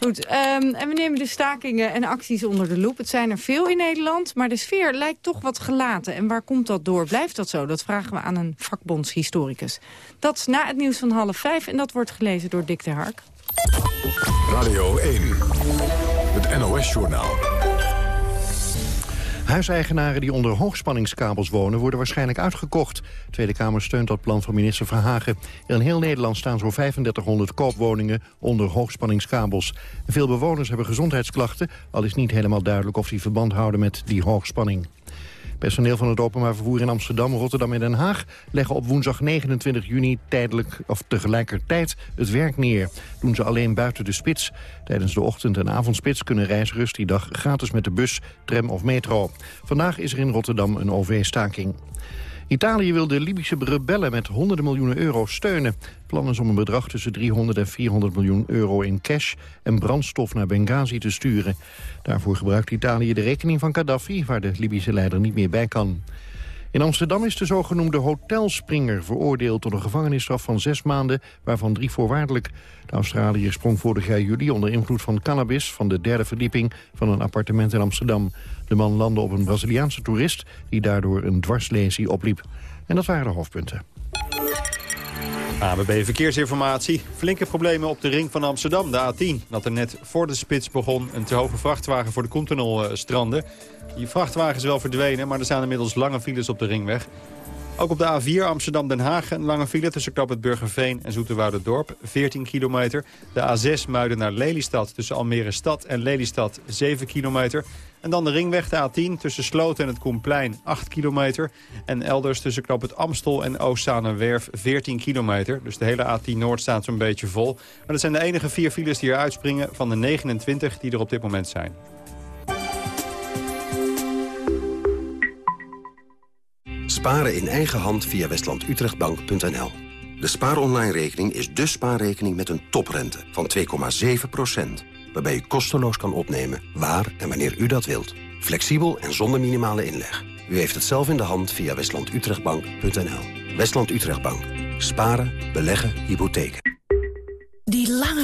Goed, um, en we nemen de stakingen en acties onder de loep. Het zijn er veel in Nederland, maar de sfeer lijkt toch wat gelaten. En waar komt dat door? Blijft dat zo? Dat vragen we aan een vakbondshistoricus. Dat is na het nieuws van half vijf en dat wordt gelezen door Dick de Hark. Radio 1, het NOS-journaal. Huiseigenaren die onder hoogspanningskabels wonen worden waarschijnlijk uitgekocht. De Tweede Kamer steunt dat plan van minister Verhagen. In heel Nederland staan zo'n 3500 koopwoningen onder hoogspanningskabels. Veel bewoners hebben gezondheidsklachten, al is niet helemaal duidelijk of die verband houden met die hoogspanning. Personeel van het openbaar vervoer in Amsterdam, Rotterdam en Den Haag... leggen op woensdag 29 juni tijdelijk of tegelijkertijd het werk neer. Doen ze alleen buiten de spits. Tijdens de ochtend- en avondspits kunnen reizigers die dag gratis met de bus, tram of metro. Vandaag is er in Rotterdam een OV-staking. Italië wil de Libische rebellen met honderden miljoenen euro steunen. Plan is om een bedrag tussen 300 en 400 miljoen euro in cash en brandstof naar Benghazi te sturen. Daarvoor gebruikt Italië de rekening van Gaddafi, waar de Libische leider niet meer bij kan. In Amsterdam is de zogenoemde hotelspringer veroordeeld tot een gevangenisstraf van zes maanden, waarvan drie voorwaardelijk. De Australiër sprong vorig jaar juli onder invloed van cannabis van de derde verdieping van een appartement in Amsterdam. De man landde op een Braziliaanse toerist die daardoor een dwarslesie opliep. En dat waren de hoofdpunten. ABB Verkeersinformatie. Flinke problemen op de ring van Amsterdam, de A10. Dat er net voor de spits begon een te hoge vrachtwagen voor de Koentunnel uh, stranden. Die vrachtwagen is wel verdwenen, maar er staan inmiddels lange files op de ringweg. Ook op de A4 Amsterdam-Den Haag een lange file tussen Knap het Burgerveen en Dorp 14 kilometer. De A6 Muiden naar Lelystad tussen Almere Stad en Lelystad, 7 kilometer. En dan de ringweg, de A10, tussen Sloten en het Koenplein, 8 kilometer. En elders tussen Knap het Amstel en Oostzaanerwerf, 14 kilometer. Dus de hele A10 Noord staat zo'n beetje vol. Maar dat zijn de enige vier files die er uitspringen van de 29 die er op dit moment zijn. Sparen in eigen hand via westlandutrechtbank.nl. De spaaronline-rekening is de spaarrekening met een toprente van 2,7%. Waarbij u kosteloos kan opnemen waar en wanneer u dat wilt. Flexibel en zonder minimale inleg. U heeft het zelf in de hand via westlandutrechtbank.nl. Westland Utrechtbank. Sparen, beleggen, hypotheken.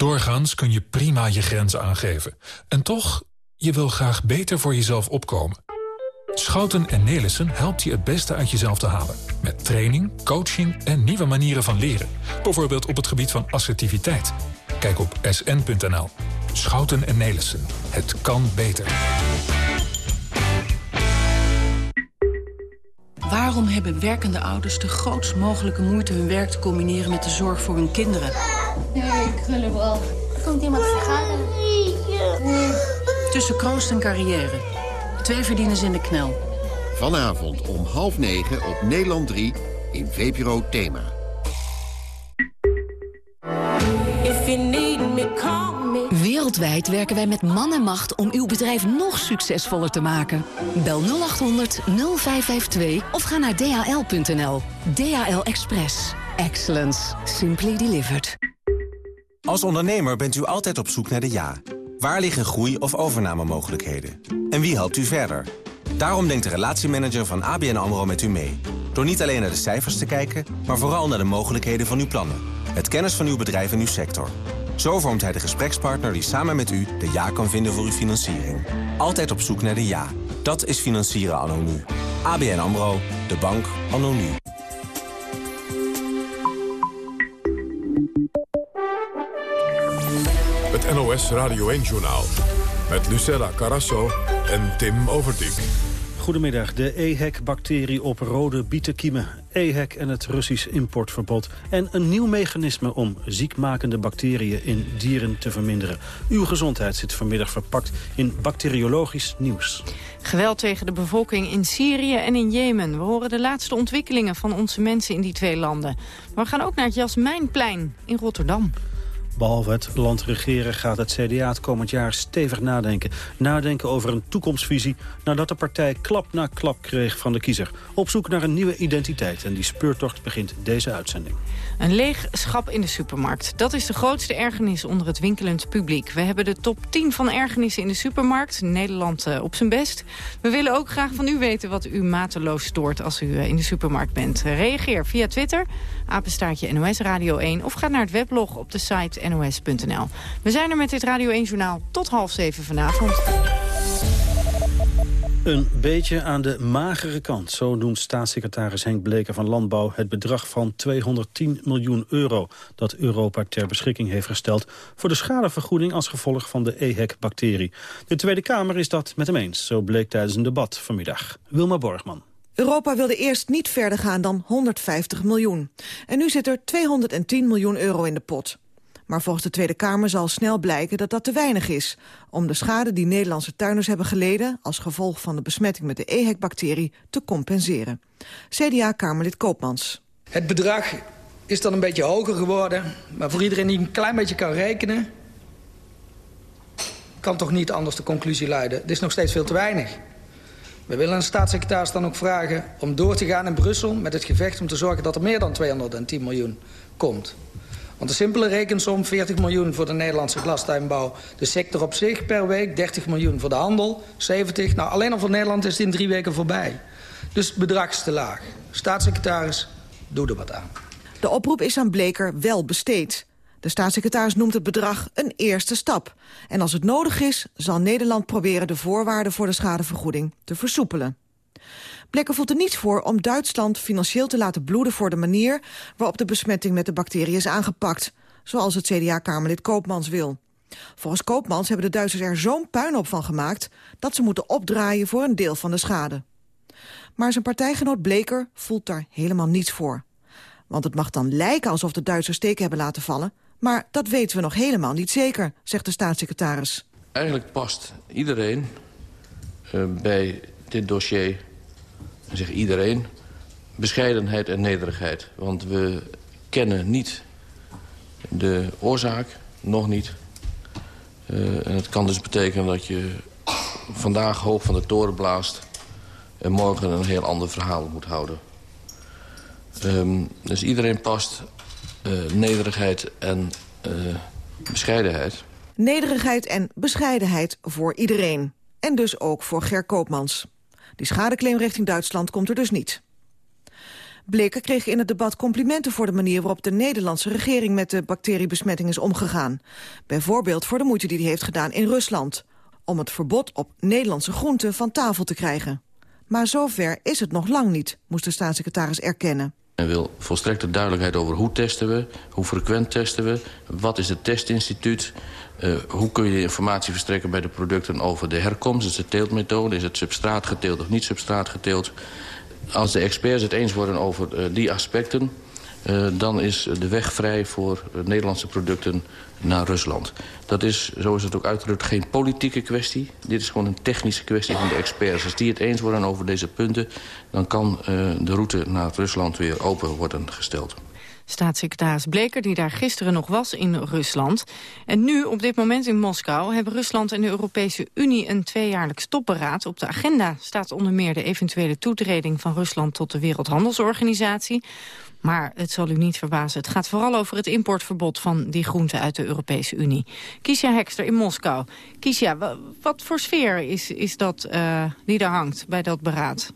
Doorgaans kun je prima je grenzen aangeven. En toch, je wil graag beter voor jezelf opkomen. Schouten en Nelissen helpt je het beste uit jezelf te halen. Met training, coaching en nieuwe manieren van leren. Bijvoorbeeld op het gebied van assertiviteit. Kijk op sn.nl. Schouten en Nelissen. Het kan beter. Waarom hebben werkende ouders de grootst mogelijke moeite hun werk te combineren met de zorg voor hun kinderen? Nee. Er komt iemand vergaderen. Tussen kroost en carrière. Twee verdieners in de knel. Vanavond om half negen op Nederland 3 in VPRO Thema. Wereldwijd werken wij met man en macht om uw bedrijf nog succesvoller te maken. Bel 0800 0552 of ga naar dhl.nl. DHL Express. Excellence. Simply delivered. Als ondernemer bent u altijd op zoek naar de ja. Waar liggen groei- of overnamemogelijkheden? En wie helpt u verder? Daarom denkt de relatiemanager van ABN AMRO met u mee. Door niet alleen naar de cijfers te kijken, maar vooral naar de mogelijkheden van uw plannen. Het kennis van uw bedrijf en uw sector. Zo vormt hij de gesprekspartner die samen met u de ja kan vinden voor uw financiering. Altijd op zoek naar de ja. Dat is financieren anno. ABN AMRO, de bank anno. NOS Radio 1-journaal. Met Lucella Carasso en Tim Overdijk. Goedemiddag. De EHEC-bacterie op rode bietenkiemen. EHEC en het Russisch importverbod. En een nieuw mechanisme om ziekmakende bacteriën in dieren te verminderen. Uw gezondheid zit vanmiddag verpakt in bacteriologisch nieuws. Geweld tegen de bevolking in Syrië en in Jemen. We horen de laatste ontwikkelingen van onze mensen in die twee landen. Maar we gaan ook naar het Jasmijnplein in Rotterdam. Behalve het land regeren gaat het CDA het komend jaar stevig nadenken. Nadenken over een toekomstvisie nadat de partij klap na klap kreeg van de kiezer. Op zoek naar een nieuwe identiteit en die speurtocht begint deze uitzending. Een leeg schap in de supermarkt. Dat is de grootste ergernis onder het winkelend publiek. We hebben de top 10 van ergernissen in de supermarkt. Nederland uh, op zijn best. We willen ook graag van u weten wat u mateloos stoort als u uh, in de supermarkt bent. reageer via Twitter, apenstaartje NOS Radio 1... of ga naar het weblog op de site nos.nl. We zijn er met dit Radio 1-journaal tot half zeven vanavond. Een beetje aan de magere kant, zo noemt staatssecretaris Henk Bleker van Landbouw... het bedrag van 210 miljoen euro dat Europa ter beschikking heeft gesteld... voor de schadevergoeding als gevolg van de EHEC-bacterie. De Tweede Kamer is dat met hem eens, zo bleek tijdens een debat vanmiddag. Wilma Borgman. Europa wilde eerst niet verder gaan dan 150 miljoen. En nu zit er 210 miljoen euro in de pot. Maar volgens de Tweede Kamer zal snel blijken dat dat te weinig is... om de schade die Nederlandse tuinders hebben geleden... als gevolg van de besmetting met de EHEC-bacterie te compenseren. CDA-Kamerlid Koopmans. Het bedrag is dan een beetje hoger geworden... maar voor iedereen die een klein beetje kan rekenen... kan toch niet anders de conclusie luiden. Het is nog steeds veel te weinig. We willen een staatssecretaris dan ook vragen om door te gaan in Brussel... met het gevecht om te zorgen dat er meer dan 210 miljoen komt. Want een simpele rekensom, 40 miljoen voor de Nederlandse glastuinbouw... de sector op zich per week, 30 miljoen voor de handel, 70. Nou, alleen al voor Nederland is het in drie weken voorbij. Dus het bedrag is te laag. Staatssecretaris, doe er wat aan. De oproep is aan Bleker wel besteed. De staatssecretaris noemt het bedrag een eerste stap. En als het nodig is, zal Nederland proberen de voorwaarden voor de schadevergoeding te versoepelen. Blekker voelt er niets voor om Duitsland financieel te laten bloeden... voor de manier waarop de besmetting met de bacterie is aangepakt. Zoals het CDA-kamerlid Koopmans wil. Volgens Koopmans hebben de Duitsers er zo'n puinhoop van gemaakt... dat ze moeten opdraaien voor een deel van de schade. Maar zijn partijgenoot Bleker voelt daar helemaal niets voor. Want het mag dan lijken alsof de Duitsers steken hebben laten vallen... maar dat weten we nog helemaal niet zeker, zegt de staatssecretaris. Eigenlijk past iedereen uh, bij dit dossier zeg iedereen, bescheidenheid en nederigheid. Want we kennen niet de oorzaak, nog niet. Uh, en het kan dus betekenen dat je vandaag hoog van de toren blaast... en morgen een heel ander verhaal moet houden. Um, dus iedereen past uh, nederigheid en uh, bescheidenheid. Nederigheid en bescheidenheid voor iedereen. En dus ook voor Ger Koopmans. Die schadeclaim richting Duitsland komt er dus niet. Bleker kreeg in het debat complimenten voor de manier waarop de Nederlandse regering met de bacteriebesmetting is omgegaan. Bijvoorbeeld voor de moeite die hij heeft gedaan in Rusland. Om het verbod op Nederlandse groenten van tafel te krijgen. Maar zover is het nog lang niet, moest de staatssecretaris erkennen. En wil volstrekte duidelijkheid over hoe testen we, hoe frequent testen we... wat is het testinstituut, uh, hoe kun je informatie verstrekken bij de producten over de herkomst? Is het teeltmethode? Is het substraat geteeld of niet substraat geteeld? Als de experts het eens worden over uh, die aspecten... Uh, dan is de weg vrij voor Nederlandse producten naar Rusland. Dat is, zo is het ook uitgedrukt, geen politieke kwestie. Dit is gewoon een technische kwestie van de experts. Als die het eens worden over deze punten... dan kan de route naar Rusland weer open worden gesteld. Staatssecretaris Bleker, die daar gisteren nog was in Rusland. En nu, op dit moment in Moskou, hebben Rusland en de Europese Unie een tweejaarlijks topberaad. Op de agenda staat onder meer de eventuele toetreding van Rusland tot de Wereldhandelsorganisatie. Maar het zal u niet verbazen, het gaat vooral over het importverbod van die groenten uit de Europese Unie. Kiesja Hekster in Moskou. Kiesja, wat voor sfeer is, is dat uh, die daar hangt bij dat beraad?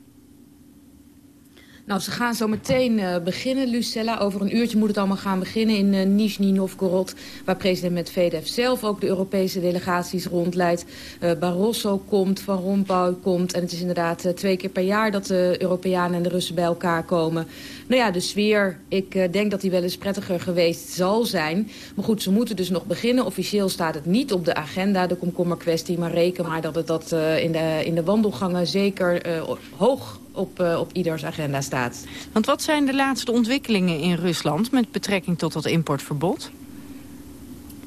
Nou, ze gaan zo meteen uh, beginnen, Lucella. Over een uurtje moet het allemaal gaan beginnen in uh, Nizhny Novgorod... waar president Medvedev zelf ook de Europese delegaties rondleidt. Uh, Barroso komt, Van Rompuy komt. En het is inderdaad twee keer per jaar dat de Europeanen en de Russen bij elkaar komen. Nou ja, de sfeer, ik denk dat die wel eens prettiger geweest zal zijn. Maar goed, ze moeten dus nog beginnen. Officieel staat het niet op de agenda, de komkommerkwestie. Maar reken maar dat het dat in, de, in de wandelgangen zeker hoog op, uh, op ieders agenda staat. Want wat zijn de laatste ontwikkelingen in Rusland met betrekking tot dat importverbod?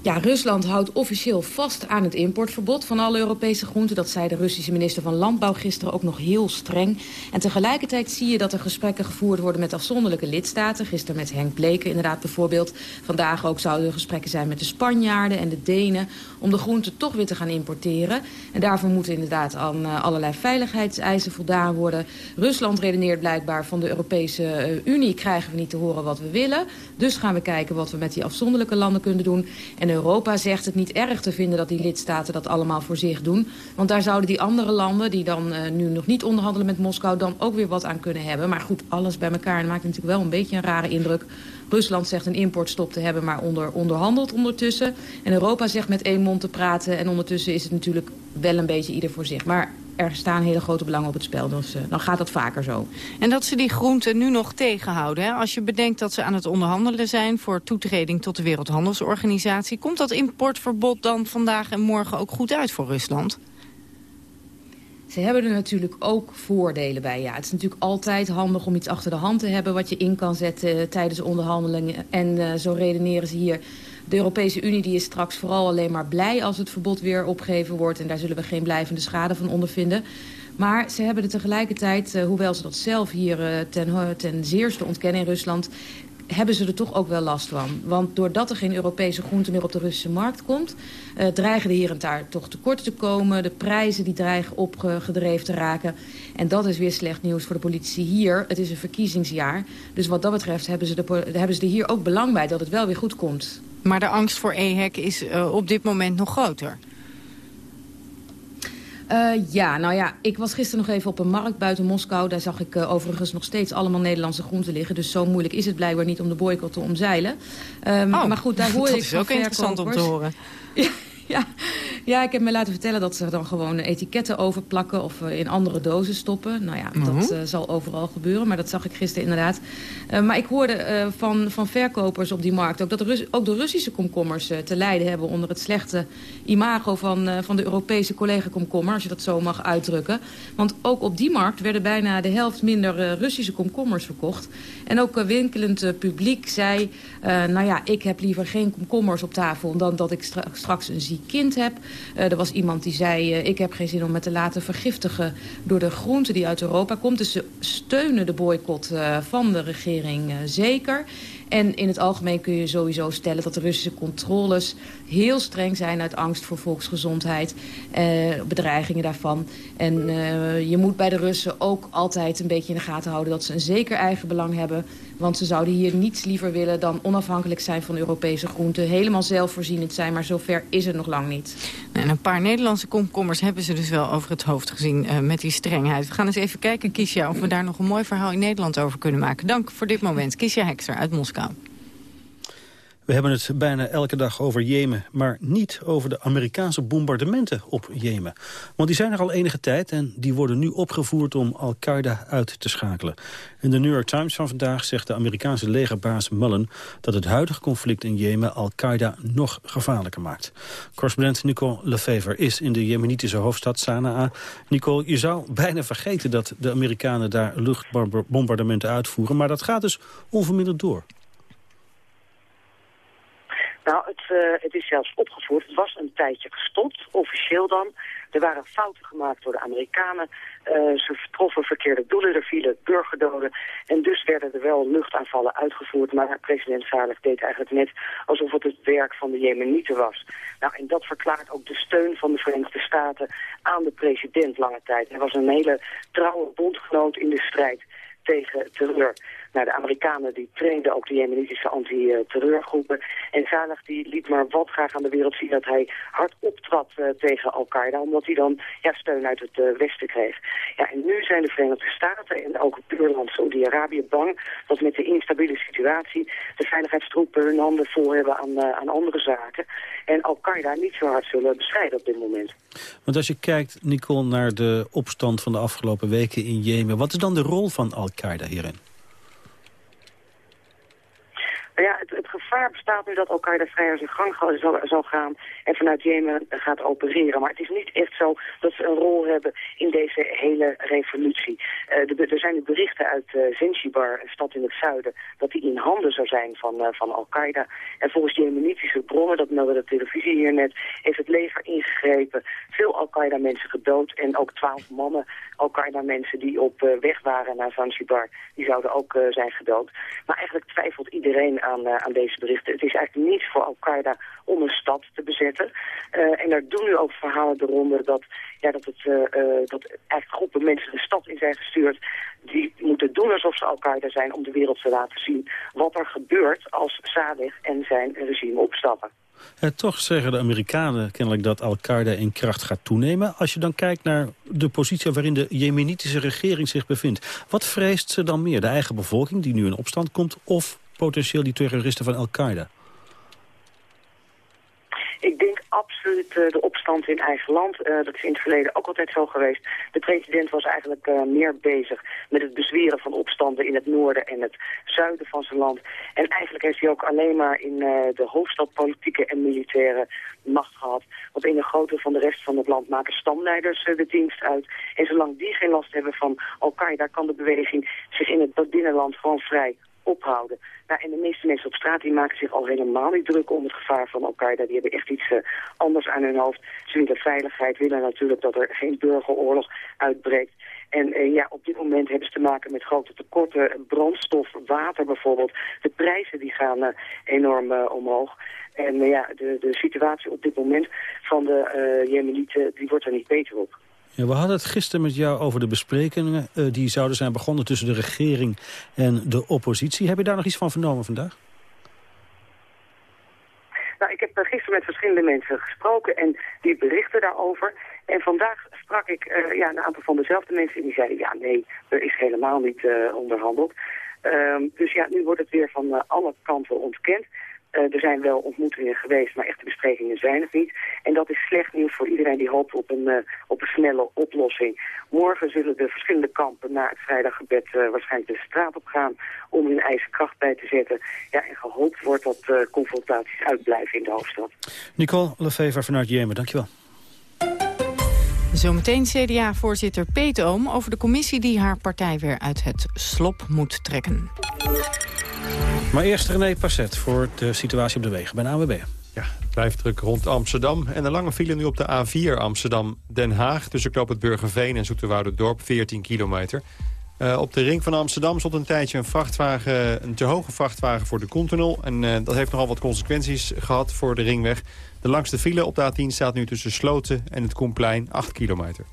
Ja, Rusland houdt officieel vast aan het importverbod van alle Europese groenten. Dat zei de Russische minister van Landbouw gisteren ook nog heel streng. En tegelijkertijd zie je dat er gesprekken gevoerd worden met afzonderlijke lidstaten. Gisteren met Henk Bleken inderdaad bijvoorbeeld. Vandaag ook zouden er gesprekken zijn met de Spanjaarden en de Denen... om de groenten toch weer te gaan importeren. En daarvoor moeten inderdaad aan uh, allerlei veiligheidseisen voldaan worden. Rusland redeneert blijkbaar van de Europese uh, Unie krijgen we niet te horen wat we willen. Dus gaan we kijken wat we met die afzonderlijke landen kunnen doen... En Europa zegt het niet erg te vinden dat die lidstaten dat allemaal voor zich doen. Want daar zouden die andere landen, die dan uh, nu nog niet onderhandelen met Moskou... dan ook weer wat aan kunnen hebben. Maar goed, alles bij elkaar maakt natuurlijk wel een beetje een rare indruk. Rusland zegt een importstop te hebben, maar onder, onderhandelt ondertussen. En Europa zegt met één mond te praten. En ondertussen is het natuurlijk wel een beetje ieder voor zich. Maar er staan hele grote belangen op het spel. Dus uh, dan gaat dat vaker zo. En dat ze die groenten nu nog tegenhouden. Hè? Als je bedenkt dat ze aan het onderhandelen zijn... voor toetreding tot de Wereldhandelsorganisatie... komt dat importverbod dan vandaag en morgen ook goed uit voor Rusland? Ze hebben er natuurlijk ook voordelen bij. Ja, het is natuurlijk altijd handig om iets achter de hand te hebben... wat je in kan zetten tijdens onderhandelingen. En uh, zo redeneren ze hier de Europese Unie die is straks vooral alleen maar blij als het verbod weer opgegeven wordt. En daar zullen we geen blijvende schade van ondervinden. Maar ze hebben er tegelijkertijd, uh, hoewel ze dat zelf hier uh, ten, zeerste ontkennen in Rusland hebben ze er toch ook wel last van. Want doordat er geen Europese groente meer op de Russische markt komt... Uh, dreigen er hier en daar toch tekort te komen. De prijzen die dreigen opgedreven te raken. En dat is weer slecht nieuws voor de politici hier. Het is een verkiezingsjaar. Dus wat dat betreft hebben ze, de, hebben ze er hier ook belang bij dat het wel weer goed komt. Maar de angst voor EHEC is uh, op dit moment nog groter. Uh, ja, nou ja, ik was gisteren nog even op een markt buiten Moskou. Daar zag ik uh, overigens nog steeds allemaal Nederlandse groenten liggen. Dus zo moeilijk is het blijkbaar niet om de boycott te omzeilen. Um, oh, maar goed, daar hoor dat ik is ook interessant om te horen. ja, ja, ik heb me laten vertellen dat ze er dan gewoon etiketten over plakken... of in andere dozen stoppen. Nou ja, dat uh -huh. uh, zal overal gebeuren, maar dat zag ik gisteren inderdaad. Uh, maar ik hoorde van, van verkopers op die markt ook... dat de, Rus ook de Russische komkommers te lijden hebben... onder het slechte imago van, van de Europese collega-komkommer... als je dat zo mag uitdrukken. Want ook op die markt werden bijna de helft minder Russische komkommers verkocht. En ook winkelend publiek zei... nou ja, ik heb liever geen komkommers op tafel... dan dat ik stra straks een ziek kind heb... Uh, er was iemand die zei, uh, ik heb geen zin om me te laten vergiftigen door de groente die uit Europa komt. Dus ze steunen de boycott uh, van de regering zeker. En in het algemeen kun je sowieso stellen dat de Russische controles heel streng zijn uit angst voor volksgezondheid, eh, bedreigingen daarvan. En eh, je moet bij de Russen ook altijd een beetje in de gaten houden dat ze een zeker eigen belang hebben. Want ze zouden hier niets liever willen dan onafhankelijk zijn van Europese groenten. Helemaal zelfvoorzienend zijn, maar zover is het nog lang niet. En een paar Nederlandse komkommers hebben ze dus wel over het hoofd gezien uh, met die strengheid. We gaan eens even kijken, Kiesja, of we daar nog een mooi verhaal in Nederland over kunnen maken. Dank voor dit moment. Kiesja Hekster uit Moskou. We hebben het bijna elke dag over Jemen, maar niet over de Amerikaanse bombardementen op Jemen. Want die zijn er al enige tijd en die worden nu opgevoerd om Al-Qaeda uit te schakelen. In de New York Times van vandaag zegt de Amerikaanse legerbaas Mullen dat het huidige conflict in Jemen Al-Qaeda nog gevaarlijker maakt. Correspondent Nicole Lefever is in de jemenitische hoofdstad Sanaa. Nicole, je zou bijna vergeten dat de Amerikanen daar luchtbombardementen uitvoeren, maar dat gaat dus onverminderd door. Nou, het, uh, het is zelfs opgevoerd. Het was een tijdje gestopt, officieel dan. Er waren fouten gemaakt door de Amerikanen. Uh, ze troffen verkeerde doelen, er vielen burgerdoden. En dus werden er wel luchtaanvallen uitgevoerd. Maar president Saleh deed eigenlijk net alsof het het werk van de Jemenieten was. Nou, en dat verklaart ook de steun van de Verenigde Staten aan de president lange tijd. Hij was een hele trouwe bondgenoot in de strijd tegen terreur. De Amerikanen die trainden ook de Jemenitische anti-terreurgroepen. En Saleh die liet maar wat graag aan de wereld zien dat hij hard optrad uh, tegen Al-Qaeda. Omdat hij dan ja, steun uit het uh, Westen kreeg. Ja, en nu zijn de Verenigde Staten en ook het buurland Saudi-Arabië bang dat met de instabiele situatie de veiligheidstroepen hun handen vol hebben aan, uh, aan andere zaken. En Al-Qaeda niet zo hard zullen bestrijden op dit moment. Want als je kijkt, Nicole, naar de opstand van de afgelopen weken in Jemen... wat is dan de rol van Al-Qaeda hierin? ja, het, het, gevaar bestaat nu dat Al-Qaeda vrij zijn gang zal, gaan en vanuit Jemen gaat opereren. Maar het is niet echt zo dat ze een rol hebben in deze hele revolutie. Uh, er zijn nu berichten uit uh, Zanzibar, een stad in het zuiden, dat die in handen zou zijn van, uh, van Al-Qaeda. En volgens Jemenitische bronnen, dat meldde de televisie hier net, heeft het leger ingegrepen. Veel Al-Qaeda mensen gedood en ook twaalf mannen Al-Qaeda mensen die op weg waren naar Zanzibar, die zouden ook zijn gedood. Maar eigenlijk twijfelt iedereen aan, aan deze Het is eigenlijk niet voor Al-Qaeda om een stad te bezetten. Uh, en daar doen nu ook verhalen de ronde dat, ja, dat, het, uh, dat eigenlijk groepen mensen de stad in zijn gestuurd. Die moeten doen alsof ze Al-Qaeda zijn om de wereld te laten zien wat er gebeurt als Saleh en zijn regime opstappen. Eh, toch zeggen de Amerikanen kennelijk dat Al-Qaeda in kracht gaat toenemen. Als je dan kijkt naar de positie waarin de jemenitische regering zich bevindt. Wat vreest ze dan meer? De eigen bevolking die nu in opstand komt... of potentieel die terroristen van Al-Qaeda? Ik denk absoluut uh, de opstand in eigen land. Uh, dat is in het verleden ook altijd zo geweest. De president was eigenlijk uh, meer bezig met het bezweren van opstanden in het noorden en het zuiden van zijn land. En eigenlijk heeft hij ook alleen maar in de hoofdstad politieke en militaire macht gehad. Want in de grootte van de rest van het land maken stamleiders de dienst uit. En zolang die geen last hebben van Al-Qaeda kan de beweging zich in het binnenland gewoon vrij ophouden. Nou, en de meeste mensen op straat die maken zich al helemaal niet druk om het gevaar van Al-Qaeda. Die hebben echt iets uh, anders aan hun hoofd. Ze willen veiligheid, willen natuurlijk dat er geen burgeroorlog uitbreekt. En uh, ja, op dit moment hebben ze te maken met grote tekorten. Brandstof, water bijvoorbeeld. De prijzen die gaan uh, enorm omhoog. En ja, de, de situatie op dit moment van de Jemenieten, die wordt er niet beter op. Ja, we hadden het gisteren met jou over de besprekingen... Uh, die zouden zijn begonnen tussen de regering en de oppositie. Heb je daar nog iets van vernomen vandaag? Nou, ik heb gisteren met verschillende mensen gesproken en die berichten daarover. En vandaag sprak ik uh, ja, een aantal van dezelfde mensen die zeiden... ja, nee, er is helemaal niet onderhandeld. Um, dus ja, nu wordt het weer van alle kanten ontkend. Uh, er zijn wel ontmoetingen geweest, maar echte besprekingen zijn het niet. En dat is slecht nieuws voor iedereen die hoopt op een, uh, op een snelle oplossing. Morgen zullen de verschillende kampen na het vrijdaggebed uh, waarschijnlijk de straat op gaan om hun eigen kracht bij te zetten. Ja, en gehoopt wordt dat confrontaties uitblijven in de hoofdstad. Nicole Lefever vanuit Jemen, dankjewel. Zometeen CDA-voorzitter Peet Oom over de commissie die haar partij weer uit het slop moet trekken. Maar eerst René Passet voor de situatie op de wegen bij de AWB. Ja, het blijft druk rond Amsterdam. En een lange file nu op de A4 Amsterdam-Den Haag... tussen Knoop het Burgerveen en Dorp 14 kilometer. Uh, op de ring van Amsterdam stond een tijdje een vrachtwagen, een te hoge vrachtwagen voor de Koentunnel. En uh, dat heeft nogal wat consequenties gehad voor de ringweg. De langste file op de A10 staat nu tussen Sloten en het Koenplein, 8 kilometer.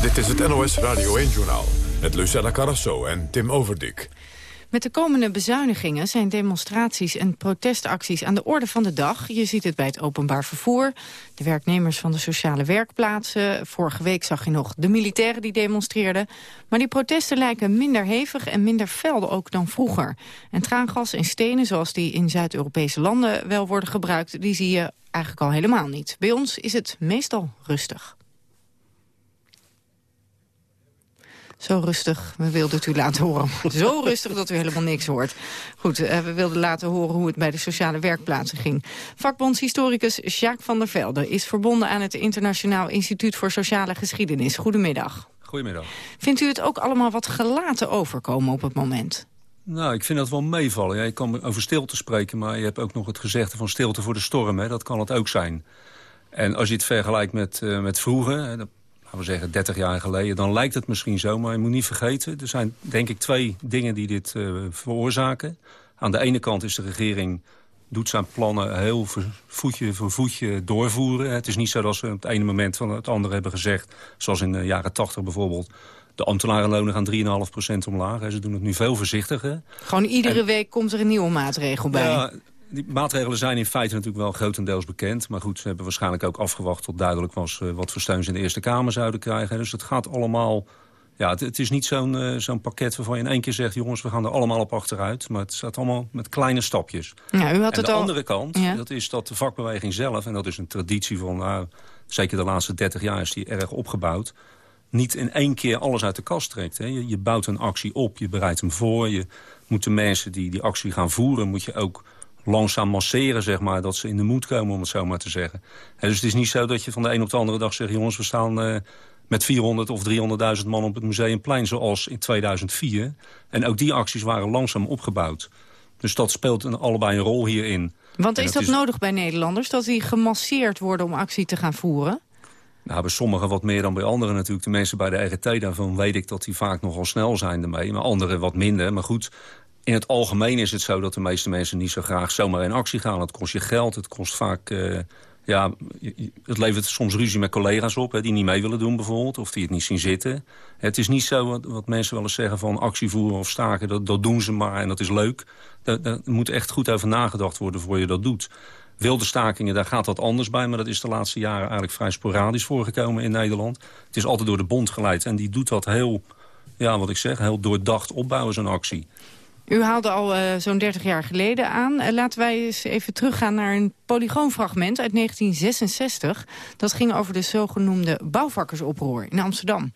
Dit is het NOS Radio 1-journaal met Lucella Carrasso en Tim Overdik. Met de komende bezuinigingen zijn demonstraties en protestacties aan de orde van de dag. Je ziet het bij het openbaar vervoer, de werknemers van de sociale werkplaatsen. Vorige week zag je nog de militairen die demonstreerden. Maar die protesten lijken minder hevig en minder fel ook dan vroeger. En traangas en stenen, zoals die in Zuid-Europese landen wel worden gebruikt... die zie je eigenlijk al helemaal niet. Bij ons is het meestal rustig. Zo rustig, we wilden het u laten horen. Zo rustig dat u helemaal niks hoort. Goed, uh, we wilden laten horen hoe het bij de sociale werkplaatsen ging. Vakbondshistoricus Jacques van der Velde is verbonden aan het Internationaal Instituut voor Sociale Geschiedenis. Goedemiddag. Goedemiddag. Vindt u het ook allemaal wat gelaten overkomen op het moment? Nou, ik vind dat wel meevallen. Ja, je kan over stilte spreken, maar je hebt ook nog het gezegde van stilte voor de storm. Hè. Dat kan het ook zijn. En als je het vergelijkt met, uh, met vroeger, we zeggen 30 jaar geleden... dan lijkt het misschien zo, maar je moet niet vergeten... er zijn denk ik twee dingen die dit uh, veroorzaken. Aan de ene kant is de regering doet zijn plannen heel voetje voor voetje doorvoeren. Het is niet zo dat ze op het ene moment van het andere hebben gezegd... zoals in de jaren 80 bijvoorbeeld De ambtenarenlonen gaan 3,5% omlaag. Ze doen het nu veel voorzichtiger. Gewoon iedere week komt er een nieuwe maatregel bij. Ja, die maatregelen zijn in feite natuurlijk wel grotendeels bekend. Maar goed, ze hebben waarschijnlijk ook afgewacht tot duidelijk was... Uh, wat voor steun ze in de Eerste Kamer zouden krijgen. Dus het gaat allemaal... Ja, het, het is niet zo'n uh, zo'n pakket waarvan je in één keer zegt... jongens, we gaan er allemaal op achteruit. Maar het staat allemaal met kleine stapjes. Ja, u had en de al... andere kant, Ja. dat is dat de vakbeweging zelf... en dat is een traditie van, nou, zeker de laatste 30 jaar is die erg opgebouwd... niet in één keer alles uit de kast trekt. Hè. Je, je bouwt een actie op, je bereidt hem voor. Je moet de mensen die die actie gaan voeren... moet je ook langzaam masseren, zeg maar, dat ze in de moed komen, om het zo maar te zeggen. Hè, dus het is niet zo dat je van de een op de andere dag zegt... jongens, we staan eh, met 400 of 300.000 man op het Museumplein, zoals in 2004. En ook die acties waren langzaam opgebouwd. Dus dat speelt een, allebei een rol hierin. Want En is dat nodig bij Nederlanders, dat die gemasseerd worden om actie te gaan voeren? Nou, bij sommigen wat meer dan bij anderen natuurlijk. De mensen bij de RT, daarvan weet ik dat die vaak nogal snel zijn ermee. Maar anderen wat minder. Maar goed, in het algemeen is het zo dat de meeste mensen niet zo graag zomaar in actie gaan. Het kost je geld, het kost vaak... eh, ja, het levert soms ruzie met collega's op hè, die niet mee willen doen bijvoorbeeld. Of die het niet zien zitten. Het is niet zo wat, mensen wel eens zeggen van actie voeren of staken. Dat, dat doen ze maar en dat is leuk. Daar, moet echt goed over nagedacht worden voor je dat doet. Wilde stakingen, daar gaat wat anders bij. Maar dat is de laatste jaren eigenlijk vrij sporadisch voorgekomen in Nederland. Het is altijd door de bond geleid. En die doet dat heel, ja, wat ik zeg, heel doordacht opbouwen, zo'n actie. U haalde al eh, zo'n 30 jaar geleden aan. Eh, laten wij eens even teruggaan naar een polygoonfragment uit 1966. Dat ging over de zogenoemde bouwvakkersoproer in Amsterdam.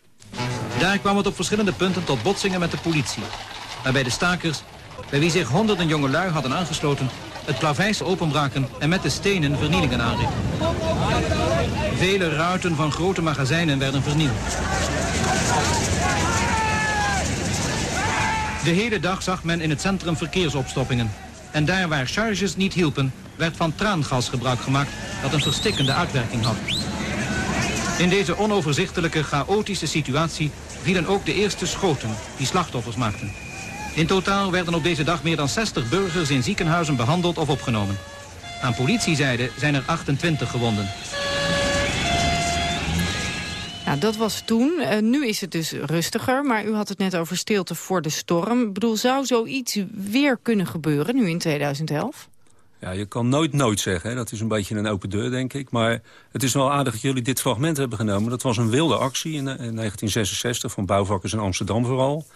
Daar kwam het op verschillende punten tot botsingen met de politie. Waarbij de stakers, bij wie zich honderden jongelui hadden aangesloten... het plaveis openbraken en met de stenen vernielingen aanrichtten. Vele ruiten van grote magazijnen werden vernield. De hele dag zag men in het centrum verkeersopstoppingen. En daar waar charges niet hielpen, werd van traangas gebruik gemaakt... dat een verstikkende uitwerking had. In deze onoverzichtelijke, chaotische situatie vielen ook de eerste schoten die slachtoffers maakten. In totaal werden op deze dag meer dan 60 burgers in ziekenhuizen behandeld of opgenomen. Aan politiezijde zijn er 28 gewonden. Nou, dat was toen. Eh, nu is het dus rustiger, maar u had het net over stilte voor de storm. Ik bedoel, zou zoiets weer kunnen gebeuren nu in 2011? Ja, je kan nooit nooit zeggen. Hè. Dat is een beetje een open deur, denk ik. Maar het is wel aardig dat jullie dit fragment hebben genomen. Dat was een wilde actie in, eh, in 1966 van bouwvakkers in Amsterdam vooral.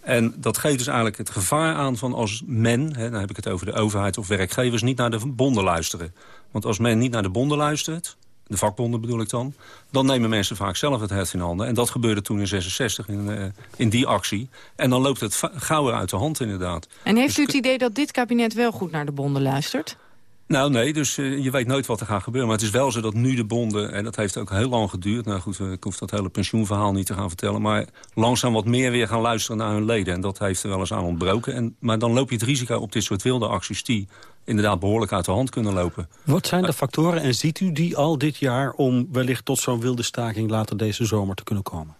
En dat geeft dus eigenlijk het gevaar aan van als men... Hè, dan heb ik het over de overheid of werkgevers... niet naar de bonden luisteren. Want als men niet naar de bonden luistert... de vakbonden bedoel ik dan... dan nemen mensen vaak zelf het heft in handen. En dat gebeurde toen in 66 in, eh, in die actie. En dan loopt het gauwer uit de hand inderdaad. En heeft u het idee dat dit kabinet wel goed naar de bonden luistert? Nou nee, dus eh, je weet nooit wat er gaat gebeuren. Maar het is wel zo dat nu de bonden, en dat heeft ook heel lang geduurd... nou goed, eh, ik hoef dat hele pensioenverhaal niet te gaan vertellen... maar langzaam wat meer weer gaan luisteren naar hun leden. En dat heeft er wel eens aan ontbroken. En, maar dan loop je het risico op dit soort wilde acties... die inderdaad behoorlijk uit de hand kunnen lopen. Wat zijn de factoren en ziet u die al dit jaar... om wellicht tot zo'n wilde staking later deze zomer te kunnen komen?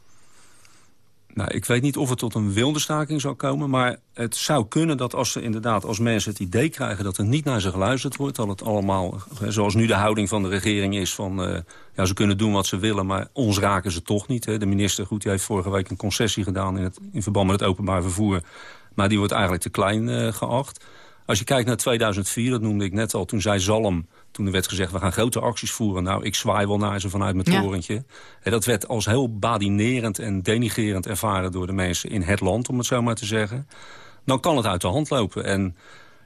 Nou, ik weet niet of het tot een wilde staking zal komen... maar het zou kunnen dat als, ze inderdaad, als mensen het idee krijgen... dat er niet naar ze geluisterd wordt... dat het allemaal, zoals nu de houding van de regering is... van eh, ja, ze kunnen doen wat ze willen, maar ons raken ze toch niet. Hè. De minister goed, die heeft vorige week een concessie gedaan... in, het, in verband met het openbaar vervoer. Maar die wordt eigenlijk te klein eh, geacht. Als je kijkt naar 2004, dat noemde ik net al, toen zei Zalm... toen er werd gezegd, we gaan grote acties voeren. Nou, ik zwaai wel naar ze vanuit mijn Ja. torentje. En dat werd als heel badinerend en denigerend ervaren... door de mensen in het land, om het zo maar te zeggen. Dan kan het uit de hand lopen. En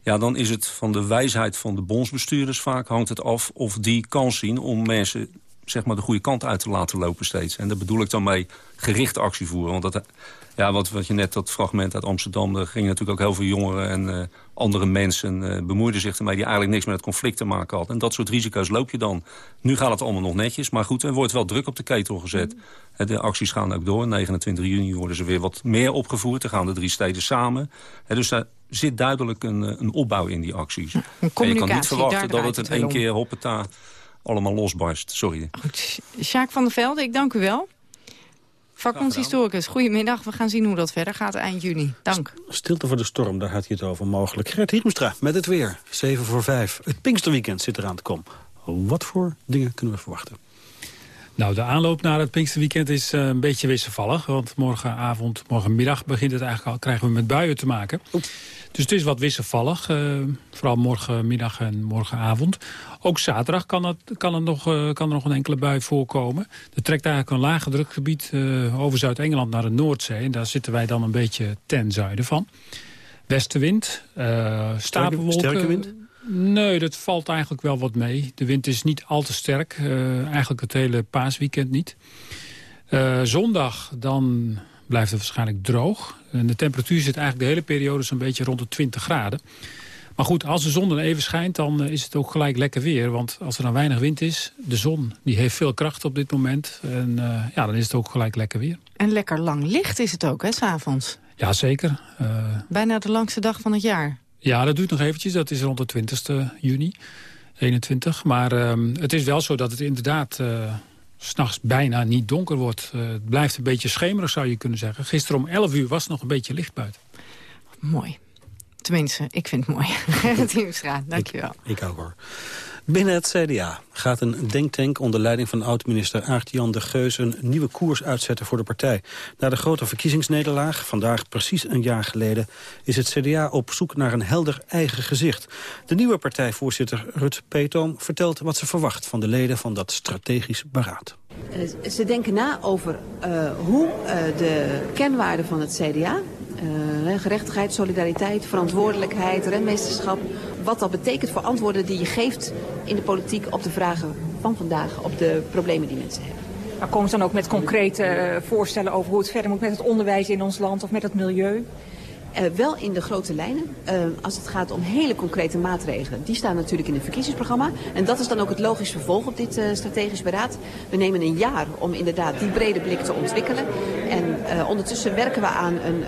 ja, dan is het van de wijsheid van de bondsbestuurders vaak... hangt het af of die kans zien om mensen zeg maar, de goede kant uit te laten lopen steeds. En daar bedoel ik dan mee gericht actie voeren. Want dat, ja, wat, wat je net, dat fragment uit Amsterdam... daar gingen natuurlijk ook heel veel jongeren en eh, andere mensen... eh, bemoeiden zich ermee die eigenlijk niks met het conflict te maken hadden. En dat soort risico's loop je dan. Nu gaat het allemaal nog netjes, maar goed, er wordt wel druk op de ketel gezet. Hè, De acties gaan ook door. 29 juni worden ze weer wat meer opgevoerd. Er gaan de drie steden samen. Dus daar zit duidelijk een, eh, een opbouw in die acties. En je kan niet verwachten dat het in één keer hoppeta allemaal losbarst. Sorry. Sjaak van der Velde, ik dank u wel. Vakbondshistoricus, goedemiddag. We gaan zien hoe dat verder gaat eind juni. Dank. Stilte voor de storm, daar had hij het over mogelijk. Gert Hiemstra met het weer. 7 voor 5. Het Pinksterweekend zit eraan te komen. Wat voor dingen kunnen we verwachten? Nou, de aanloop naar het Pinksterweekend is uh, een beetje wisselvallig. Want morgenavond, morgenmiddag begint het eigenlijk al, krijgen we met buien te maken. Dus het is wat wisselvallig. Uh, vooral morgenmiddag en morgenavond. Ook zaterdag kan, het, kan, het nog, uh, kan er nog een enkele bui voorkomen. Er trekt eigenlijk een lage drukgebied over Zuid-Engeland naar de Noordzee. En daar zitten wij dan een beetje ten zuiden van. Westenwind, stapelwolken. Sterke wind? Nee, dat valt eigenlijk wel wat mee. De wind is niet al te sterk. Eigenlijk het hele paasweekend niet. Zondag dan blijft het waarschijnlijk droog. En de temperatuur zit eigenlijk de hele periode zo'n beetje rond de 20 graden. Maar goed, als de zon dan even schijnt, dan is het ook gelijk lekker weer. Want als er dan weinig wind is, de zon die heeft veel kracht op dit moment. En uh, ja, dan is het ook gelijk lekker weer. En lekker lang licht is het ook, hè, s'avonds? Ja, zeker. Bijna de langste dag van het jaar. Ja, dat duurt nog eventjes. Dat is rond de 20 juni, 21. Maar uh, het is wel zo dat het inderdaad s'nachts bijna niet donker wordt. Uh, het blijft een beetje schemerig, zou je kunnen zeggen. Gisteren om 11 uur was het nog een beetje licht buiten. Mooi. Tenminste, ik vind het mooi. Gerrit Hiemstra, dankjewel. Ik, ik ook hoor. Binnen het CDA gaat een denktank onder leiding van oud-minister Aart-Jan de Geus... een nieuwe koers uitzetten voor de partij. Na de grote verkiezingsnederlaag, vandaag precies een jaar geleden... is het CDA op zoek naar een helder eigen gezicht. De nieuwe partijvoorzitter Rut Peetoom vertelt wat ze verwacht... van de leden van dat strategisch beraad. Uh, ze denken na over uh, hoe uh, de kenwaarden van het CDA... gerechtigheid, solidariteit, verantwoordelijkheid, renmeesterschap wat dat betekent voor antwoorden die je geeft in de politiek op de vragen van vandaag, op de problemen die mensen hebben. Maar komen ze dan ook met concrete voorstellen over hoe het verder moet met het onderwijs in ons land of met het milieu? Uh, wel in de grote lijnen. Uh, als het gaat om hele concrete maatregelen. Die staan natuurlijk in het verkiezingsprogramma. En dat is dan ook het logisch vervolg op dit uh, strategisch beraad. We nemen een jaar om inderdaad die brede blik te ontwikkelen. En ondertussen werken we aan een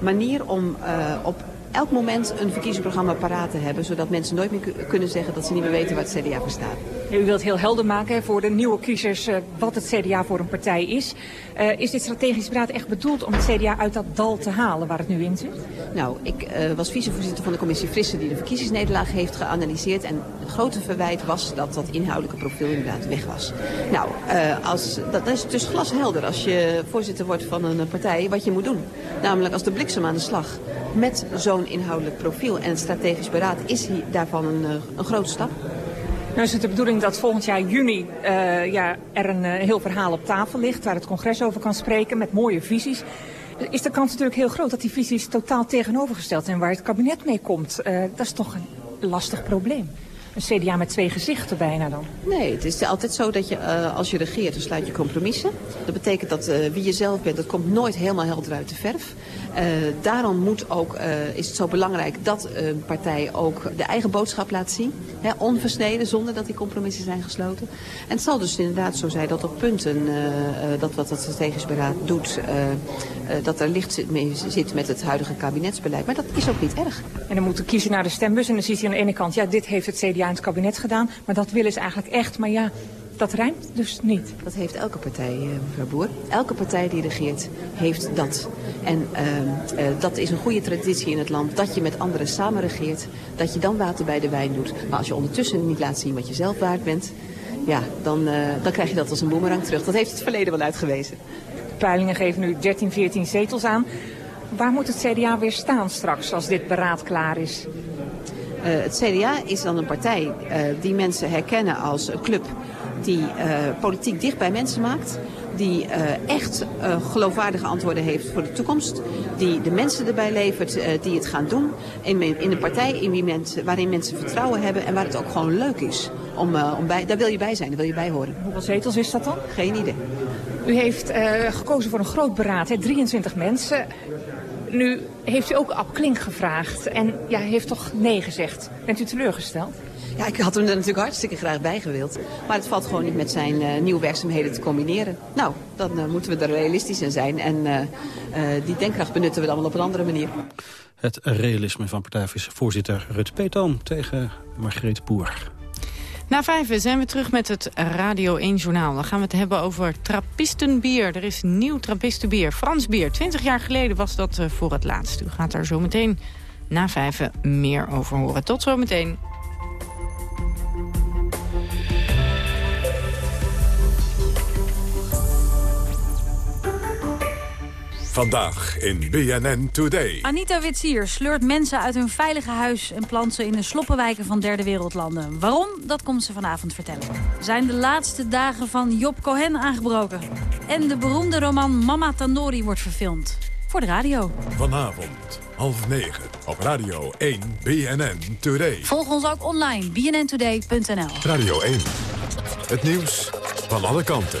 manier om op elk moment een verkiezingsprogramma paraat te hebben. Zodat mensen nooit meer kunnen zeggen dat ze niet meer weten wat het CDA voor staat. U wilt heel helder maken voor de nieuwe kiezers uh, wat het CDA voor een partij is. Uh, is dit strategisch beraad echt bedoeld om het CDA uit dat dal te halen waar het nu in zit? Nou, ik uh, was vicevoorzitter van de commissie Frisse die de verkiezingsnederlaag heeft geanalyseerd. En het grote verwijt was dat dat inhoudelijke profiel inderdaad weg was. Nou, als, dat is dus glashelder als je voorzitter wordt van een partij wat je moet doen. Namelijk als de bliksem aan de slag met zo'n inhoudelijk profiel. En het strategisch beraad is hier daarvan een, een grote stap. Nou is het de bedoeling dat volgend jaar juni uh, ja, er een uh, heel verhaal op tafel ligt... waar het congres over kan spreken met mooie visies. Is de kans natuurlijk heel groot dat die visies totaal tegenovergesteld zijn... waar het kabinet mee komt. Uh, dat is toch een lastig probleem. Een CDA met twee gezichten bijna dan? Nee, het is altijd zo dat je uh, als je regeert, dan sluit je compromissen. Dat betekent dat uh, wie je zelf bent, dat komt nooit helemaal helder uit de verf. Uh, daarom moet ook, is het zo belangrijk dat een partij ook de eigen boodschap laat zien. Hè, onversneden, zonder dat die compromissen zijn gesloten. En het zal dus inderdaad zo zijn dat op punten dat wat het strategisch beraad doet... dat er licht mee zit met het huidige kabinetsbeleid. Maar dat is ook niet erg. En dan moeten kiezen naar de stembus en dan ziet hij aan de ene kant... ja, dit heeft het CDA in het kabinet gedaan. Maar dat willen ze eigenlijk echt. Maar ja, dat rijmt dus niet. Dat heeft elke partij, mevrouw Boer. Elke partij die regeert heeft dat. En uh, uh, dat is een goede traditie in het land. Dat je met anderen samen regeert. Dat je dan water bij de wijn doet. Maar als je ondertussen niet laat zien wat je zelf waard bent... ja, dan, uh, dan krijg je dat als een boemerang terug. Dat heeft het verleden wel uitgewezen. De peilingen geven nu 13, 14 zetels aan. Waar moet het CDA weer staan straks als dit beraad klaar is? Uh, het CDA is dan een partij uh, die mensen herkennen als een club die uh, politiek dicht bij mensen maakt. Die echt geloofwaardige antwoorden heeft voor de toekomst. Die de mensen erbij levert die het gaan doen. In, in een partij in wie mensen, waarin mensen vertrouwen hebben en waar het ook gewoon leuk is. Om, om bij, daar wil je bij zijn, daar wil je bij horen. Hoeveel zetels is dat dan? Geen idee. U heeft gekozen voor een groot beraad, hè? 23 mensen. Nu heeft u ook Ab Klink gevraagd en ja, heeft toch nee gezegd. Bent u teleurgesteld? Ja, ik had hem er natuurlijk hartstikke graag bij gewild. Maar het valt gewoon niet met zijn uh, nieuwe werkzaamheden te combineren. Nou, dan uh, moeten we er realistisch in zijn. En uh, die denkkracht benutten we dan wel op een andere manier. Het realisme van partijvoorzitter Rut Peetoom tegen Margreet Boer. Na vijf zijn we terug met het Radio 1 Journaal. Dan gaan we het hebben over trappistenbier. Er is nieuw trappistenbier, Frans bier. Twintig jaar geleden was dat voor het laatst. U gaat daar zo meteen na vijf meer over horen. Tot zometeen. Vandaag in BNN Today. Anita Witsier sleurt mensen uit hun veilige huis... en plant ze in de sloppenwijken van derde wereldlanden. Waarom? Dat komt ze vanavond vertellen. Zijn de laatste dagen van Job Cohen aangebroken? En de beroemde roman Mama Tandoori wordt verfilmd. Voor de radio. Vanavond, half negen, op Radio 1 BNN Today. Volg ons ook online, bnntoday.nl. Radio 1, het nieuws van alle kanten.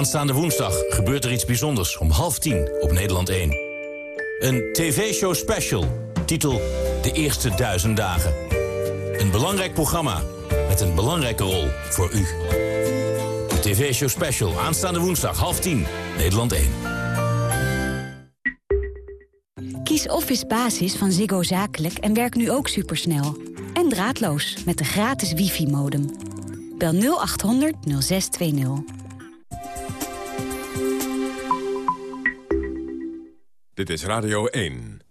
Aanstaande woensdag gebeurt er iets bijzonders om half tien op Nederland 1. Een tv-show special, titel De Eerste Duizend Dagen. Een belangrijk programma met een belangrijke rol voor u. De tv-show special, aanstaande woensdag, half tien, Nederland 1. Kies Office Basis van Ziggo Zakelijk en werk nu ook supersnel. En draadloos met de gratis wifi-modem. Bel 0800 0620. Dit is Radio 1.